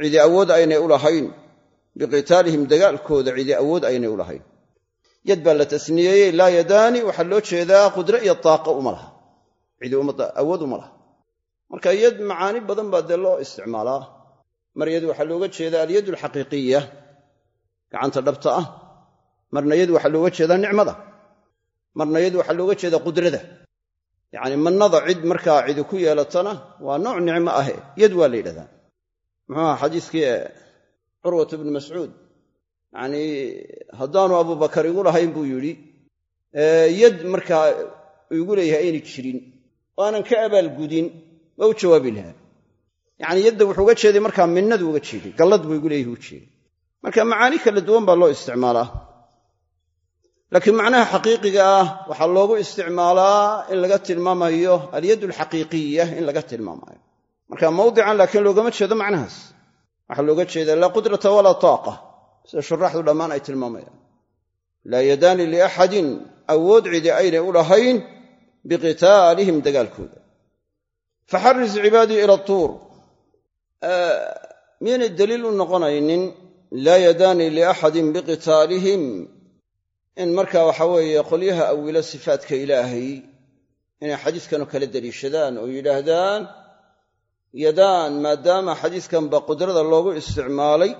cidi awood aynay u lahayn. Biqitaalihim dagaalkooda cidi awood aynay u lahayn. Yad baa la tasniyeeyey laa yadaani waxaa loo jeedaa qudre iyo taaqa uma laha. Cidi awood uma laha. Marka yad macaani badan baa dee loo isticmaalaa. Mar yad waxaa looga jeedaa alyad alxaqiiqiya gacanta dhabta ah marna yad waxaa looga jeedaa nicmada. Marna yad waxaa looga jeedaa qudrada. Yacni mannada cid markaa cidi ku yeelatana waa nooc nicmo ahe yad waa la yidhahdaa. Muxuu aha xadiiskii curwat bnu mascuud. Yacnii haddaanu abubakar igu lahayn buu yidhi yad markaa igu leeyahay aynay jirin oo ka abaalgudin waa u jawaabi lahaa. Yacni yadda wuxuu uga jeeday markaa minnadu uga jeeday gallad buu igu leeyahy u jeeday marka macaani kala duwan baa loo isticmaalaa. Laakiin macnaha xaqiiqiga ah waxaa loogu isticmaalaa in laga tilmaamayo alyad alxaqiiqiya in laga tilmaamayo. Marka mawdican laakiin loogama jeedo macnahaas. Waxaa looga jeedaa laa qudrata walaa taaqa. Sida shuraaxdu dhammaan ay tilmaamayaan. Laa yadaani liaxadin awood cidi aynay u lahayn biqitaalihim dagaalkooda. Faxaris cibaadii ila tuur. Miyaynay daliil u noqonaynin laa yadaani liaxadin biqitaalihim. In marka waxa weeye qolyaha awilo sifaadka ilaahay inay xadiiskanoo kala daliishadaan oo yidhaahdaan yadaan maadaama xadiiskanba qudrada loogu isticmaalay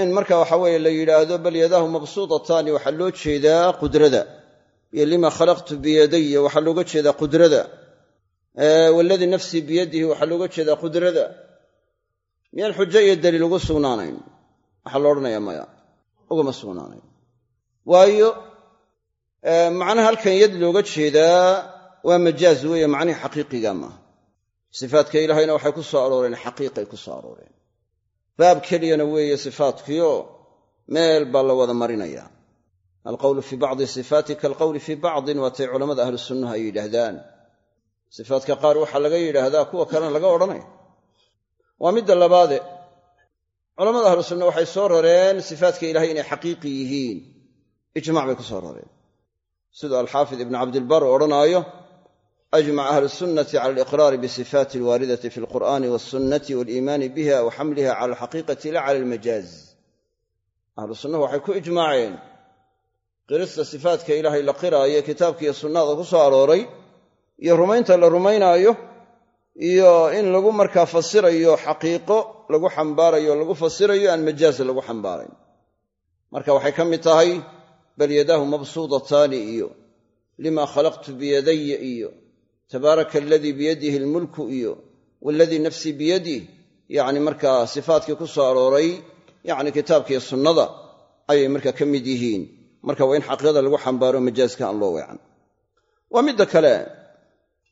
in marka waxa weeye la yidhaahdo bal yadaahu mabsuudataani waxaa loo jeedaa qudrada. Iyo lima khalaqtu biyadaya waxaa looga jeedaa qudrada. Waladii nafsii biyadihi waxaa looga jeedaa qudrada. Miyaan xujo iyo daliil ugu sugnaanayn waxaa la odhanayaa maya. Uguma sugnaanayn waayo macnaha halkan yad looga jeedaa waa majaaz weeye macnihii xaqiiqiga maaha sifaadka ilaahayna waxay ku soo arooreen xaqiiqay ku soo arooreen. Baab keliyana weeye sifaatkiio meel baa la wada marinaya alqowlu fii bacdi sifaati kaalqowli fii bacdin waatay culammada ahlu sunnaha ay yidhaahdaan. Sifaatka qaar waxaa laga yidhaahdaa kuwa kalena laga odhanaya waa midda labaade culammada ahlu sunna waxay soo rareen sifaatka ilahay inay xaqiiqi yihiin. Ijmac bay ku soo rareen. Siduu alxaafid ibnu cabdilbar u odhanaayo ajmac ahlu sunnati cala aliqraari bisifaati alwaaridati fi alqur'ani walsunnati waaliimaani biha wa xamliha cala alxaqiiqati la cala almajaaz. Ahlu sunnahu waxay ku ijmaaceen. Qirista sifaatka ilaahay la qiraayo kitaabkiiyo sunnada ku soo arooray iyo rumaynta la rumaynaayo iyo in lagu markaa fasirayo xaqiiqo lagu xambaarayo lagu fasirayo aan majaaz lagu xambaarayn. Marka waxay ka mid tahay bal yadaahu mabsuudataani iyo lima khalaqtu biyadaya iyo tabaaraka aladii biyadihi almulku iyo waaladii nafsii biyadih yacni markaa sifaatkii ku soo arooray yacni kitaabkiiyo sunnada ayay markaa ka mid yihiin. Marka waa in xaqiiqada lagu xambaaro majaaska aan loo weecan waa midda kale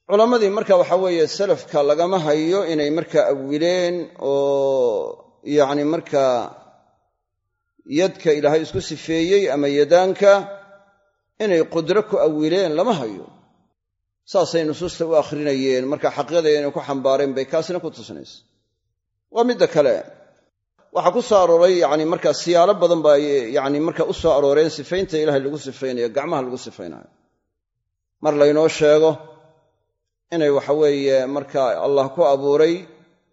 culammadii marka waxa weeye salafka lagama hayo inay markaa awileen oo yacni markaa yadka ilaahay isku sifeeyey ama yadaanka inay qudro ku awileen lama hayo. Saasay nusuusta u akhrinayeen marka xaqiiqada inay ku xambaareen bay kaasina ku tusnaysa waa midda kale. Waxaa ku soo arooray yani markaa siyaalo badan baa yani marka u soo arooreen sifaynta ilahay lagu sifaynayo gacmaha lagu sifaynayo. Mar laynoo sheego inay waxaweeye marka allah ku abuuray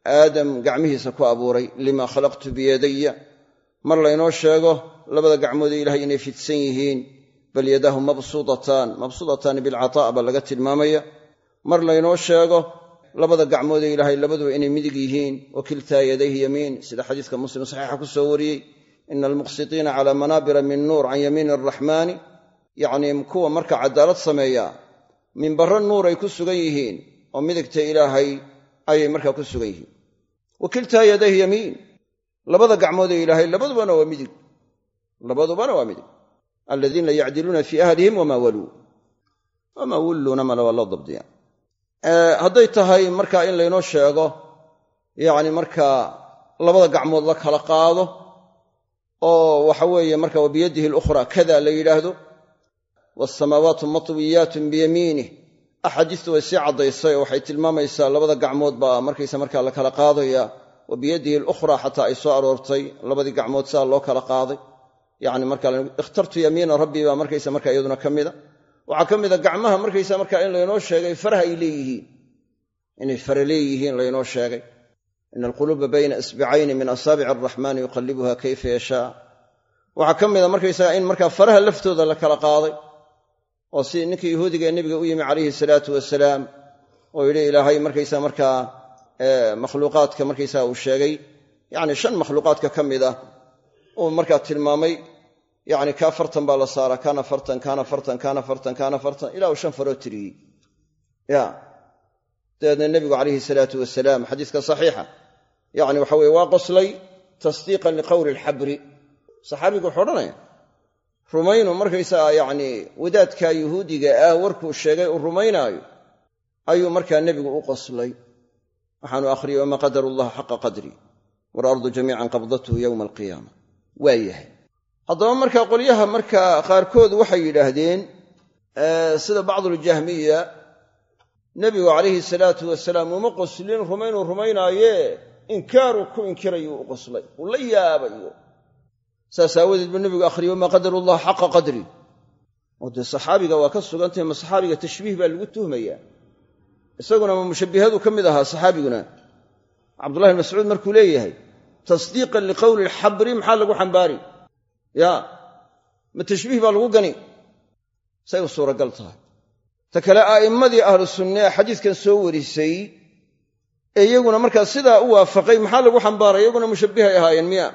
aadam gacmihiisa ku abuuray lima khalaqtu biyadaya mar laynoo sheego labada gacmoodee ilahay inay fidsan yihiin bal yadaahu mabsuudataan mabsuudataani bilcataa baa laga tilmaamaya. Mar laynoo sheego labada gacmoodee ilaahay labaduba inay midig yihiin wa kiltaa yadayhi yamiin. Sida xadiiska muslim saxiixa ku soo wariyey ina almuqsitiina calaa manaabira min nuur can yamiini araxmaani yacnii kuwa marka cadaalad sameeya minbarro nuur ay ku sugan yihiin oo midigta ilaahay ayay markaa ku sugan yihiin. Wa kiltaa yadayhi yamiin. Labada gacmoodee ilaahay labadubana waa midig. Labadubana waa midig. Aladiina yacdiluuna fii ahlihim wamaa waluu. Wamaa wulluuna male waa loo dabdiya. Hadday tahay markaa in laynoo sheego yacni markaa labada gacmood la kala qaado oo waxa weeye marka wa biyadihi alukhraa kada la yidhaahdo waasamaawaatu matwiyaatun biyamiinih axaadiistu way sii caddaysay oo waxay tilmaamaysaa labada gacmood baa markaysa markaa la kala qaadaya wa biyadihi alukhraa xataa ay soo aroortay labadii gacmood sidaa loo kala qaaday yani marka ikhtartu yamiina rabbii baa markaysa marka iyaduna ka mida waxaa ka mida gacmaha markaysa marka in laynoo sheegay faraha ay leeyihiin inay fara leeyihiin laynoo sheegay ina alquluuba bayna isbicayni min asaabici araxmaani yuqallibuha kayfa yashaa waxaa ka mida laftooda la kala qaaday oo si ninkii yahuudiga ee nebiga u yimi calayhi salaatu wasalaam oo yidhi ilaahay markaysa markaa makhluuqaadka markaysaga uu sheegay yacni shan makhluuqaadka ka mid ah uu markaa tilmaamay yacni kaa fartan baa la saaraa kaana fartan kaana fartan kaana fartan kaana fartan ilaa uu shan faroo tiriyey. Ya. Dabeedna nebigu calayhi salaatu wasalaam xadiiska saxiixa yacni waxa weye waa qoslay tasdiiqan liqowli alxabri. Saxaabigu wuxuu odhanaya rumaynu markaysaga yacni wadaadkaa yuhuudiga ah warkuu sheegay uu rumaynaayo ayuu markaa nebigu u qoslay. Waxaanu akhriyey wamaa qadaru llaha xaqa qadri waalardu jamiican qabdathu yowma alqiyaama. Waa yahay. Haddaba markaa qolyaha markaa qaarkood waxay yidhaahdeen sida bacduljahmiya nebigu calayhi salaatu wasalaam uma qoslin rumaynuu rumaynaaye inkaaruu ku inkirayuu u qoslay. Uu la yaabayo saas aawadeed buu nebigu akhriyey wamaa qadaru llaha xaqa qadri. Oo dee saxaabiga waa ka sugantahay ma saxaabiga tashbiih baa lagu tuhmayaa. Isaguna ma mushabbihadu ka mid ahaa saxaabiguna. Cabdullahi mascuud markuu leeyahay tasdiiqan liqowli alxabri maxaa lagu xambaari? Ya ma tashbiih baa lagu gani. Say suuragal tahay. Ta kale a'immadii ahlu sunne ee xadiiskan soo warisay ee iyaguna markaa sidaa u waafaqay maxaa lagu xambaaray iyaguna mushabbihay ahaayeen miya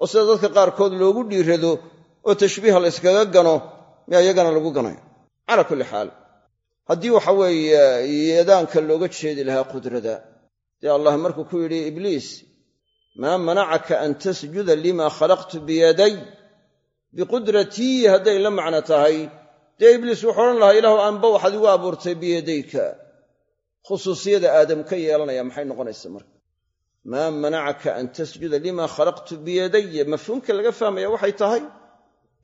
oo sida dadka qaarkood loogu dhiirado oo tashbiiha la yskaga gano miya iyagana lagu ganay calaa kulli xaal haddii waxa weeye yadaanka looga jeedi lahaa qudrada dee allah markuu ku yidhi ibliis maa manacaka an tasjuda lima khalaqtu biyaday? Biqudratii hadday la macno tahay dee ibliis wuxuu odhan lahaa ilaahu aanba waxaad igu abuurtay biyadayka. Khusuusiyada aadam ka yeelanaya maxay noqonaysa marka maa manacaka an tasjuda lima khalaqtu biyadaya mafhuumka laga fahmaya waxay tahay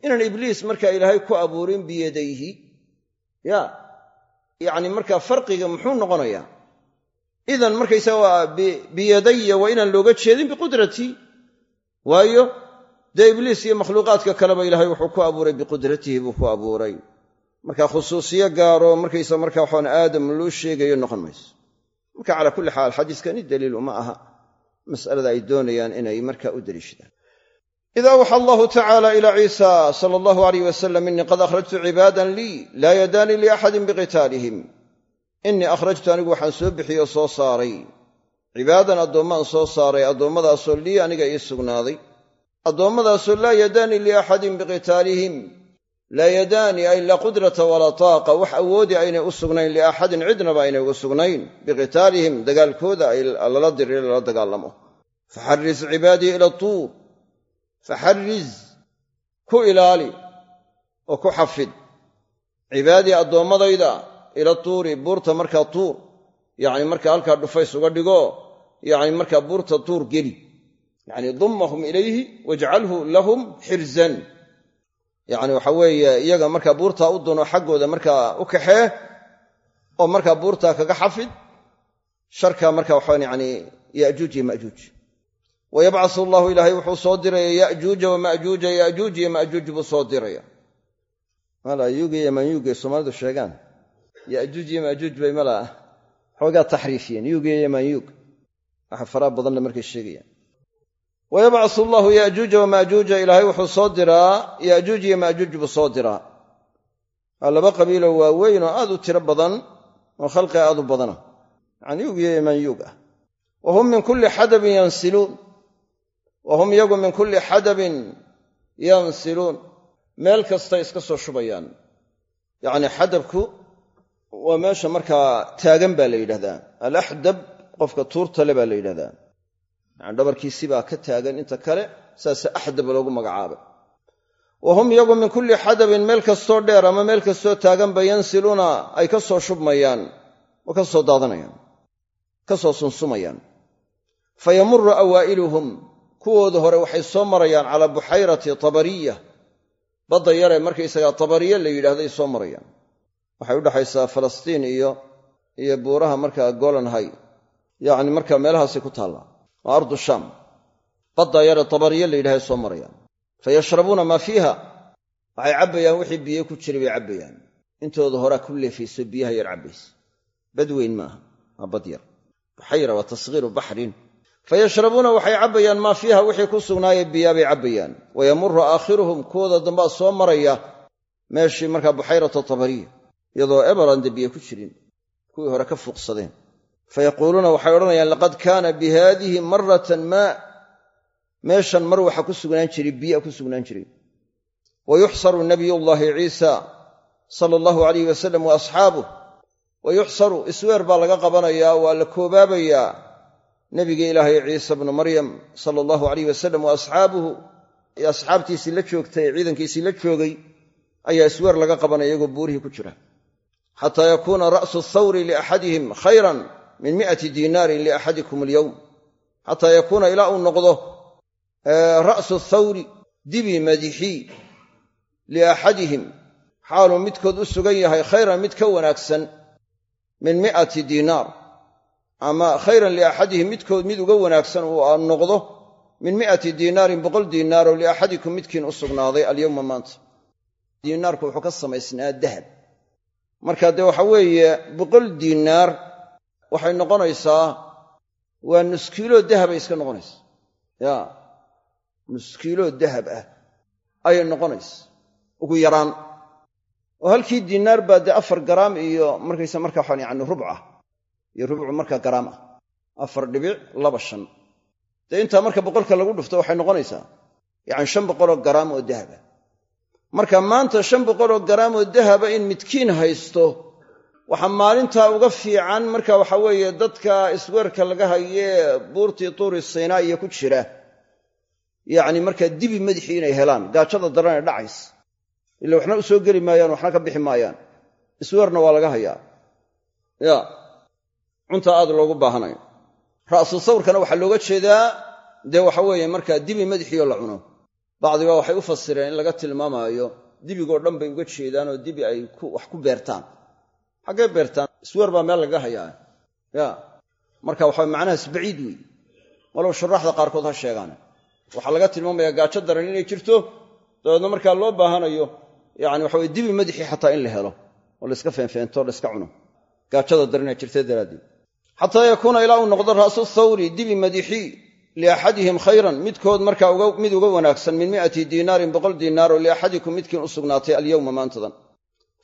inaan ibliis markaa ilaahay ku abuurin biyadayhi. Ya yacni markaa farqiga muxuu noqonayaa? Idan markaysaga waa biyadaya waa inaan looga jeedin biqudratii waayo dee ibliis iyo makhluuqaadka kaleba ilaahay wuxuu ku abuuray biqudratihi buu ku abuuray. Marka khusuusiyo gaaro markaysa marka waxaan aadam loo sheegayo noqon mayso. Marka calaa kulli xaal xadiiskani daliil uma aha mas'alada ay doonayaan inay marka u deliishadaan. Ida awxa allahu tacaala ila ciisa sala allahu alayh wasalam innii qad akhrajtu cibaadan lii laa yadaanii liaxadin biqitaalihim. Innii akhrajtu anigu waxaan soo bixiyey oo soo saaray. Cibaadan addoommaan soo saaray addoommadaasoo lii aniga ii sugnaaday. Addoommadaasoo laa yadaanii liaxadin biqitaalihim laa yadaanii ay laa qudrata walaa taaqa. Wax awoodi aynay u sugnayn liaxadin cidnaba aynay ugu sugnayn. Biqitaalihim dagaalkooda ay lala diri lala dagaalamo. Faxarris cibaadii ila tuur. Faxarris ku ilaali oo ku xafid. Cibaadii addoommadayda ila tuuri buurta markaa tuur. Yacni markaa halkaa dhufays uga dhigo yacni markaa buurta tuur geli. Yacni dummahum ilayhi wajcalhu lahum xirzan yacni waxa weeye iyaga markaa buurtaa u duno xaggooda markaa u kaxee oo markaa buurtaa kaga xafid sharka marka waxaan yacni ya'juuj iyo ma'juuj. Wa yabcasu allahu ilaahay wuxuu soo diraya ya'juuja wama'juuja ya'juuj iyo ma'juuj buu soo diraya. Mala yuuga iyo manyuuga soomaalidu sheegaan ya'juuj iyo ma'juuj bay mala xoogaa taxriifiyeen yuuga iyo manyuug. Waxa faraa badanna markay sheegayaan wa yabcasu allahu ya'juuja wama'juuja ilaahay wuxuu soo diraa ya'juuj iyo ma'juuj buu soo diraa waa laba qabiiloo waaweyn oo aad u tiro badan oo khalqi aad u badana yacni yuug iyo manyuug ah wa hum min kulli xadabin yansiluun wa hum iyagu min kulli xadabin yansiluun meel kastay iska soo shubayaan yacni xadabku waa meesha markaa taagan baa la yidhahdaa alaxdab qofka tuurta baa la yidhahdaa yani dhabarkiisibaa ka taagan inta kale saase axdab loogu magacaabay. Wa hum iyagu min kulli xadabin meel kastoo dheer ama meel kastoo taaganba yansiluuna ay ka soo shubmayaan oo ka soo daadanayaan ka soo sunsumayaan. Fa yamuru awaa'iluhum kuwooda hore waxay soo marayaan calaa buxayrati tabariya badda yaree markaysagaa tabariya la yidhaahday soo marayaan. Waxay u dhexaysaa falastiin iyo iyo buuraha markaa golanhay yacni markaa meelahaasay ku taallaa waa ardu shaam badda yaree tabariya la yidhahday soo marayaan. Fa yashrabuuna maa fiiha. Waxay cabbayaan wixii biyo ku jiray bay cabbayaan intooda horaa ku leefayso biyaha yar cabbaysa. Bad weyn maaha waa bad yar. Buxayra waa tasghiiru baxrin. Fayashrabuuna waxay cabbayaan maa fiiha wixii ku sugnaaye biyaabay cabbayaan wayamuru aakhiruhum kuwooda dambaa soo maraya meeshii markaa buxayrata tabariya iyadoo eberande biyo ku jirin. Kuwii hore ka fuuqsadeen fayaquuluuna waxay odhanayaan laqad kaana bi haadihi maratan maa meeshan mar waxa ku sugnaan jiray biya ku sugnaan jiray. Wa yuxsaru nabiyullaahi ciisa sala allahu alayh wasalam wa asxaabuh wa yuxsaru isweer baa laga qabanayaa waa la koobaabayaa nebiga ilaahay ciisa bnu maryam sala allahu alayh wasalam wa asxaabuhu. Asxaabtiisii la joogtay ee ciidankiisii la joogay ayaa isweer laga qabanaya iyagoo buurihii ku jira. Xataa yakuuna ra'su thawri liaxadihim khayran min mi'ati diinaarin liaxadikum alyowm xataa yakuuna ilaa uu noqdo ra'su thawri dibi madixii liaxadihim xaaluu midkood u sugan yahay khayran mid ka wanaagsan min mi'ati diinaar ama khayran liaxadihim midkood mid uga wanaagsan uu noqdo min mi'ati diinaarin boqol diinaaroo liaxadikum midkiin u sugnaaday alyowma maanta. Diinaarku wuxuu ka samaysnaa dahab. Marka dee waxa weeye boqol diinaar waxay noqonaysaa waa nuskiiloo dahabay iska noqonaysa ya nuskiiloo dahab ah ayay noqonaysa ugu yaraan oo halkii diinaar baa dee afar garaam iyo markaysa markaa waxaan yani rubca iyo rubcu markaa garaam ah. Afar dhibic laba shan. Dee intaa marka boqolka lagu dhufto waxay noqonaysaa yacni shan boqoloo garaam oo dahaba marka maanta shan boqoloo garaam oo dahaba in midkiin haysto waxaa maalintaa uga fiican marka waxa weeye dadka isweerka laga hayee buurtii tuuri siinaa iyo ku jira. Yacni markaa dibi madaxii inay helaan gaajada daranee dhacays ila waxna u soo geli maayaan waxna ka bixi maayaan. Isweerna waa laga hayaa. Ya cunta aad loogu baahanayo. Ra'su sawrkana waxaa looga jeedaa dee waxa weeye markaa dibi madaxiioo la cuno. Bacdiba waxay u fasireen in laga tilmaamaayo dibigoo dhan bay uga jeedaan oo dibi ay wax ku beertaan xaggee beertaan isweer baa meel lagaga hayaa. Ya marka waxa macnahaas baciid weeye walow shuraaxda qaarkood ha sheegaane waxaa laga tilmaamayaa gaajo daran inay jirto dabeedna markaa loo baahanayo yani waxa weye dibi madaxii xataa in la helo oo layska feenfeento layska cuno. Gaajada daranee jirta daraaddeed. Xataa yakuuna ilaa uu noqdo ra'su thawri dibi madixii liaxadihim khayran midkood markaa mid uga wanaagsan min mi'ati diinaarin boqol diinaaroo liaxadikum midkiin u sugnaatay alyowma maantadan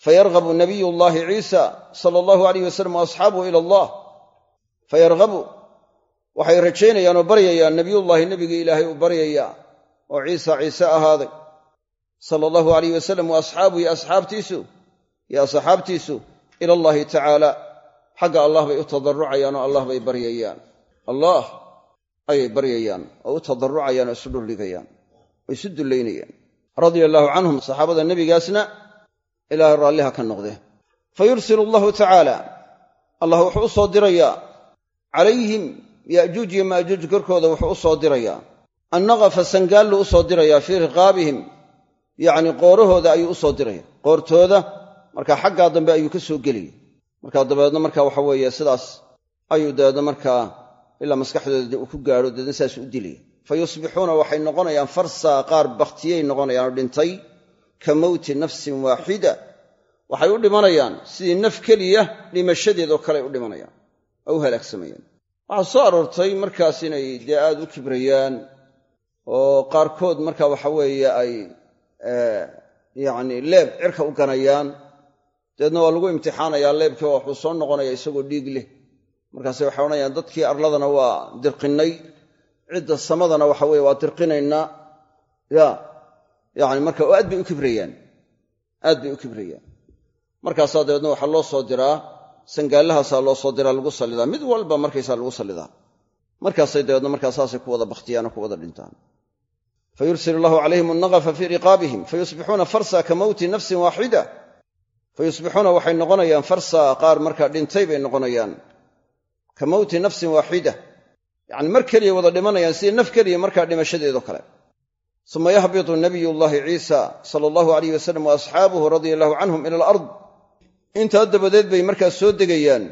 fayarghabu nabiyu llaahi ciisa sala allahu alayh wasalam waasxaabuhu ila allah fayarghabu waxay rajaynayaan oo baryayaan nabiyullaahi nebigii ilaahay uu baryayaa. oo ciisa ciise ahaaday sala allahu alayh wasalam wa asxaabuhu iyo asxaabtiisu iyo asxaabtiisu ila allahi tacaala xagga allah bay u tadarrucayaan oo allah bay baryayaan allah ayay baryayaan oo u tadarrucayaan oo isu dhuldhigayaan oo isu dullaynayaan radia allaahu canhum saxaabada nebigaasna ilaahay raalliha ka noqde. Fa yursilu allahu tacaala allah wuxuu u soo dirayaa calayhim ya'juuj iyo ma'juuj korkooda wuxuu u soo dirayaa annaqafa sangaallu u soo dirayaa fii riqaabihim. Yacni qoorahooda ayuu u soo diraya. Qoortooda markaa xaggaa dambe ayuu ka soo gelaya markaa dabeedna marka waxa weeye sidaas ayuu dabeedna markaa ilaa maskaxdooda uu ku gaadho dabeedna saas u dilaya. Fa yusbixuuna waxay noqonayaan farsaa qaar bakhtiyay noqonayaan dhintay ka mowti nafsin waaxida waxay u dhimanayaan sidii naf keliya dhimashadeedoo kale ay u dhimanayaan oo u halaagsamayaan. Waxaa soo aroortay markaas inay dee aad u kibrayaan oo qaarkood marka waxa weeye ay yacni leeb cirka u ganayaan dabeedna waa lagu imtixaanayaa leebkii waa wuxuu soo noqonaya isagoo dhiig leh. Markaase waxay odhanayaan dadkii arladana waa dirqinnay cidda samadana waxa weye waa dirqinaynaa ya yani marka aad bay u kibrayaan aad bay u kibrayaan markaasaa dabeedna waxaa loo soo diraa sangaallahaasaa loo soo diraa lagu sallidaa mid walba markaysaa lagu sallidaa markaasay dabeedna markaa ku wada bakhtiyaan oo ku wada dhintaan. Fayursil allahu calayhim annaqafa fii riqaabihim. Fayusbixuuna farsa ka mowti nafsin waaxida. Fayusbixuuna waxay noqonayaan farsa qaar markaa dhintay bay noqonayaan. Ka mowti nafsin waaxida. Yacni mar keliya wada dhimanayaan sidii naf keliya markaa dhimashadeedoo kale uma yahbitu nabiy llahi ciisa sala allahu alayh wasalam wa asxaabuhu radia allahu canhum ila alard intaa dabadeed bay markaa soo degayaan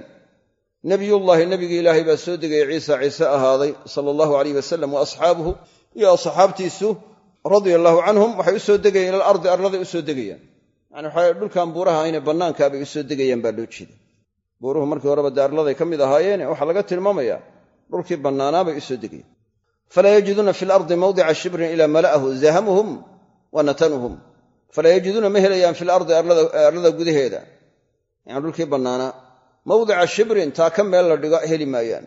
nebiyullaahi nebigii ilaahay baa soo degaya ciisa ciise ahaaday sala allahu alayh wasalam wa asxaabuhu iyo asxaabtiisu radia allahu canhum waxay u soo degayaan ila alardi arladay u soo degayaan yani waxaa dhulkan buuraha ahayne bannaankaabay u soo degayaan baa loo jeeda buuruhu markii horeba dee arladay ka mid ahaayeene waxaa laga tilmaamayaa dhulkii bannaanaabay u soo degayaan falaa yajiduuna fi lardi mawdica shibrin ilaa mala'ahu zahamuhum wa natanuhum falaa yajiduuna ma helayaan fi lardi arlada gudaheeda yani dhulkii bannaanaa mawdica shibrin taa ka meel la dhigo heli maayaan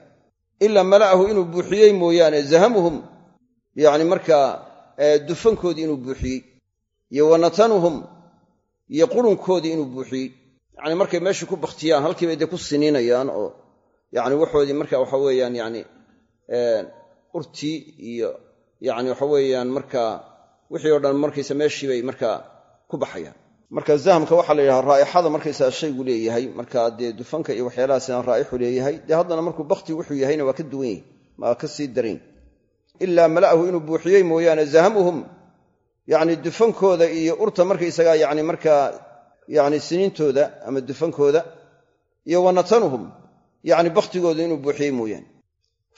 ilaa mala'ahu inuu buuxiyey mooyaane zahamuhum yacni markaa dufankoodii inuu buuxiyey iyo wa natanuhum iyo qurunkoodii inuu buuxiyey yacni markay meeshii ku bakhtiyaan halkiibay dee ku siniinayaan oo yacni waxoodii marka waxa urtii iyo yacni waxa weeyaan markaa wixii o dhan markaysa meeshii bay markaa ku baxayaan. Marka zahamka waxaa la yidhaha raa'ixada markaysaa shaygu leeyahay marka dee dufanka iyo waxyaalahaasina raa'ixu leeyahay dee haddana markuu bakhti wuxuu yahayna waa ka duwan yahy maa ka sii darayn. Ilaa mala'ahu inuu buuxiyey mooyaane zahamuhum yacni dufankooda iyo urta markaysagaa yacni markaa yacni siniintooda ama dufankooda iyo wa natanuhum yacni bakhtigooda inuu buuxiyey mooyaane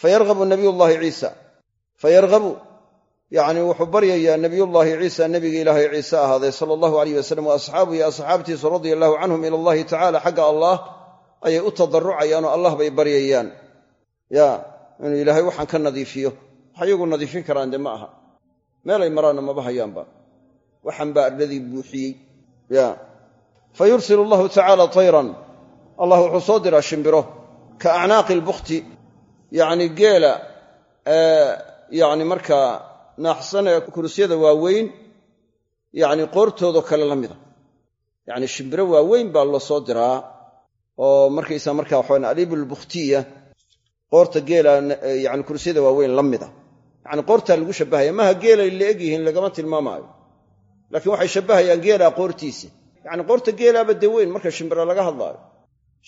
fayarghabu nabiyullaahi ciisa. Fayarghabu yacni wuxuu baryayaa nabiyullaahi ciisa nebigii ilaahay ciise ahaaday sala allahu alayh wasalam wa asxaabuhu iyo asxaabtiisu radia allahu canhum ila allahi tacala xagga allah ayay u tadarrucayaanoo allah bay baryayaan. Ya inuu ilaahay waxaan ka nadiifiyo wax iyagu nadiifin karaan dee ma aha. Meelay maraanna maba hayaanba. Waxan baa ardadii buuxiyey. Ya. Fa yursilu allahu tacaala tayran. Allah wuxuu soo diraa shimbiro ka acnaaqi lbukhti yacni geela yacni markaa naaxsan ee kurusyada waaweyn yacni qoortoodoo kale la mida. Yacni shimbiro waaweyn baa loo soo diraa oo markaysa markaa waxawan aliibulbukhtiya qoorta geela yani kurusyada waaweyn la mida. Yacni qoortaa lagu shabbahaya maaha geelay la eg lagama tilmaamaayo. Laakiin waxay shabbahayaan geelaa qoortiisa. Yacni qoorta geelaaba dee weyn marka shimbira laga hadlaayo.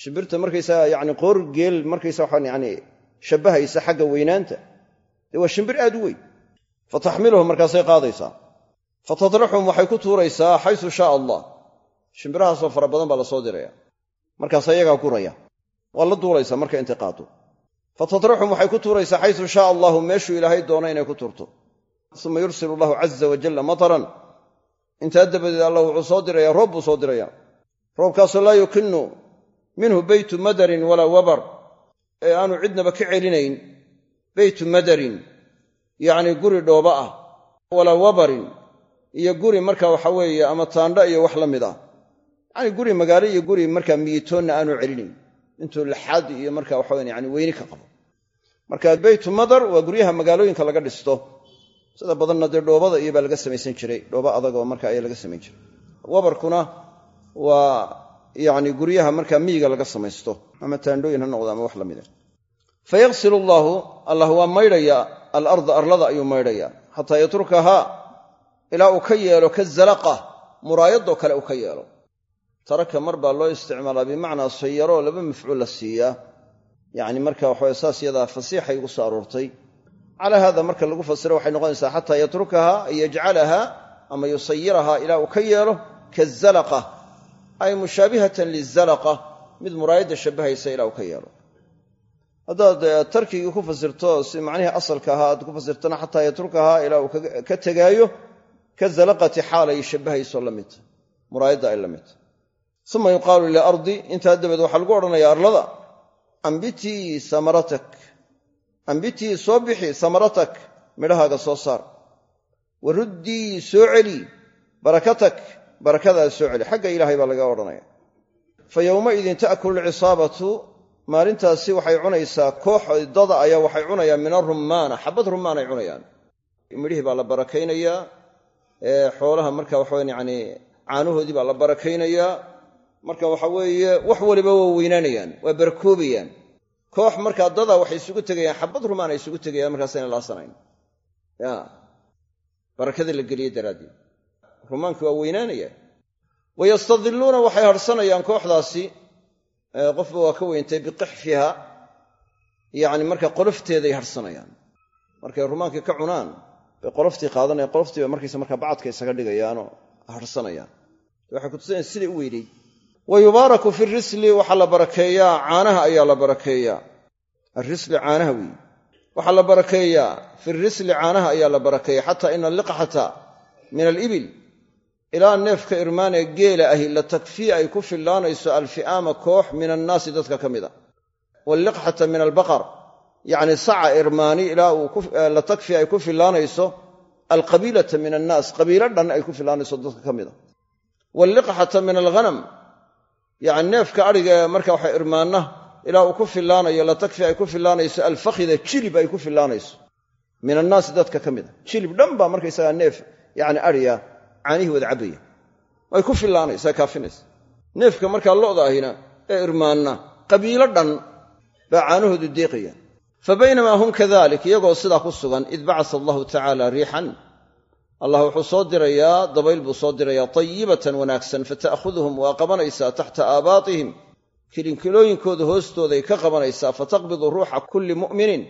Shimbirta markaysaa yani qoor geel markaysa waxaan yani shabbahaysa xagga weynaanta. Dee waa shimbir aad u weyn. Fataxmiluhum markaasay qaadaysaa. Fatatraxuhum waxay ku tuuraysaa xaysu shaa allah. Shimbirahaasoo fara badan baa la soo diraya. Markaas ayagaa guraya waa la duulaysaa marka intay qaado fatatraxuhum waxay ku tuuraysaa xaysu shaa allahu meeshuu ilaahay doono inay ku tuurto. Uma yursilu allahu caza wajalla mataran. Intaa dabadeed allah wuxuu soo dirayaa roob buu soo dirayaa. Roobkaasoo laa yukinu minhu beytu madarin walaa wabar ee aanu cidnaba ka celinayn beytu madarin yacni guri dhooba ah walaa wabarin iyo guri marka waxa weeye ama taandha iyo wax la mid ah. Yacni guri magaalo iyo guri markaa miyitoonna aanu celinayn intuu laxaad iyo marka waxaweyn yani weyni ka qabo. Marka beytu madar waa guryaha magaalooyinka laga dhisto. Sida badanna dee dhoobada iyo baa laga samaysan jiray dhooba adagoo marka ayaa laga samayn jiray. Wabarkuna waa yacni guryaha markaa miyiga laga samaysto ama taandhooyin ha noqdo ama wax la mida fayaqsilu allaahu allah waa maydhayaa alarda arlada ayuu maydhayaa xataa yatrukahaa ilaa uu ka yeelo ka zalaqa muraayadoo kale uu ka yeelo. Taraka mar baa loo isticmaalaa bimacnaa sayaroo laba mafcuul la siiyaa yacni marka waxawe saas yadaa fasiixay ugu soo aroortay. Calaa haada marka lagu fasiro waxay noqonaysaa xataa yatrukahaa ay yajcalahaa ama yusayirahaa ilaa uu ka yeelo kazalaqa ay mushaabihatan lizalaqa mid muraayadda shabbahaysa ilaa uu ka yeelo. Haddaad tarkigii ku fasirto si macnihii asalka ahaa aad ku fasirtana xataa yatrukahaa ilaa uu ka tegaayo ka zalaqati xaalay shabbahayso la midta muraayadda ay la midta uma yuqaalu lilardi intaa dabeed waxaa lagu odhanayaa arlada ambitii samaratak ambitii soo bixi samaratak midhahaaga soo saar. Wa ruddii soo celi barakatak barakadaada soo celi. Xagga ilaahay baa laga odhanaya. Fa yowmaidin ta'kulu alcisaabatu maalintaasi waxay cunaysaa koox dada ayaa waxay cunayaan min arummaana xabad rummaanay cunayaan. Midhihii baa la barakaynayaa xoolaha marka waxawan yani caanahoodii baa la barakaynayaa marka waxa weeye wax waliba waa weynaanayaan waa barakoobayaan koox markaa dada waxay isugu tegayaan xabad rumaan ay isugu tegayaan markaasayna laasanayn barakada la geliye daraaddeed rumaankii waa weynaanaya wayastadilluuna waxay harsanayaan kooxdaasi qofba waa ka weyntay biqixfiha yacni marka qolofteeday harsanayaan. Markay rumaankii ka cunaan bay qoloftii qaadanayaan qoloftii bay markaysa markaa bacadka isaga dhigayaanoo harsanayaan. Waxay kutusinaya siday u weynayd wa yubaaraku fi risli waxaa la barakeeyaa caanaha ayaa la barakeeyaa. Alrisli caanaha weeye. Waxaa la barakeeyaa fi risli caanaha ayaa la barakeeya xataa ina aliqxata min alibil ilaa neefka irmaanee geela ahi la takfii ay ku fillaanayso alfi'aama koox min annaasi dadka ka mida walliqxata min albaqar yacni saca irmaani ilaa la takfii ay ku fillaanayso alqabiilata min annaas qabiilo dhan ay ku fillaanayso dadka ka mida walliqxata min alghanam yacni neefka adhiga marka waxa irmaanna ilaa uu ku fillaanayo la takfii ay ku fillaanayso alfakhida jilib ay ku fillaanayso min annaasi dadka ka mida jilib dhan baa markaysagaa neef yacni adhiya caanihii wada cabbaya. Way ku fillaanaysaa kaafinaysa. Neefka markaa lo'da ahina ee irmaanna qabiilo dhan baa caanahoodu deeqaya fa baynamaa hum kadalik iyagoo sidaa ku sugan id bacasa allahu tacaala riixan. Allah wuxuu soo dirayaa dabayl buu soo dirayaa tayibatan wanaagsan fata'khuduhum waa qabanaysaa taxta aabaatihim. Kilinkilooyinkooda hoostooday ka qabanaysaa fataqbidu ruuxa kulli mu'minin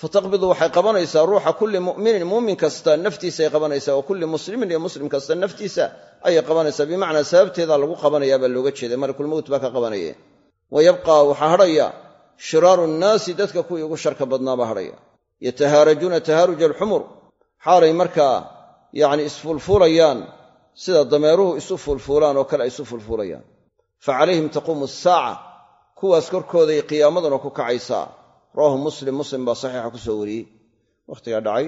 fataqbidu waxay qabanaysaa ruuxa kulli mu'minin muumin kasta naftiisaay qabanaysaa wa kulli muslimin iyo muslim kasta naftiisa ayay qabanaysaa bimacnaa sababteedaa lagu qabanayaa baa looga jeeda malakulmowt baa ka qabanaya wa yabqaa waxaa hadhaya shiraaru nnaasi dadka kuwii ugu sharka badnaabaa hadhaya yatahaarajuuna tahaaruja alxumur xaalay markaa yacni isfuulfuulayaan sida dameeruhu isu fuulfuulaan oo kale ay isu fuulfuulayaan fa calayhim taquumu asaaca kuwaas korkooday qiyaamaduna ku kacaysaa rawahu muslim. Muslim baa saxiixa ku soo wariyey. Wakhtigaa dhacay.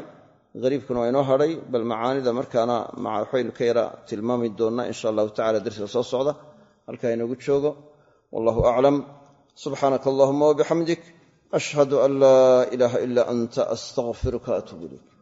Hariibkuna waa inoo hadhay bal macaanida markaana waxaynu ka yara tilmaami doonnaa insha allahu tacala darsiga soo socda. Halkaa inoogu joogo. Wallahu aclam subxaanaka allahuma wabixamdik ashhadu an laa ilaaha ilaa anta astaqfiruka atuub ilayk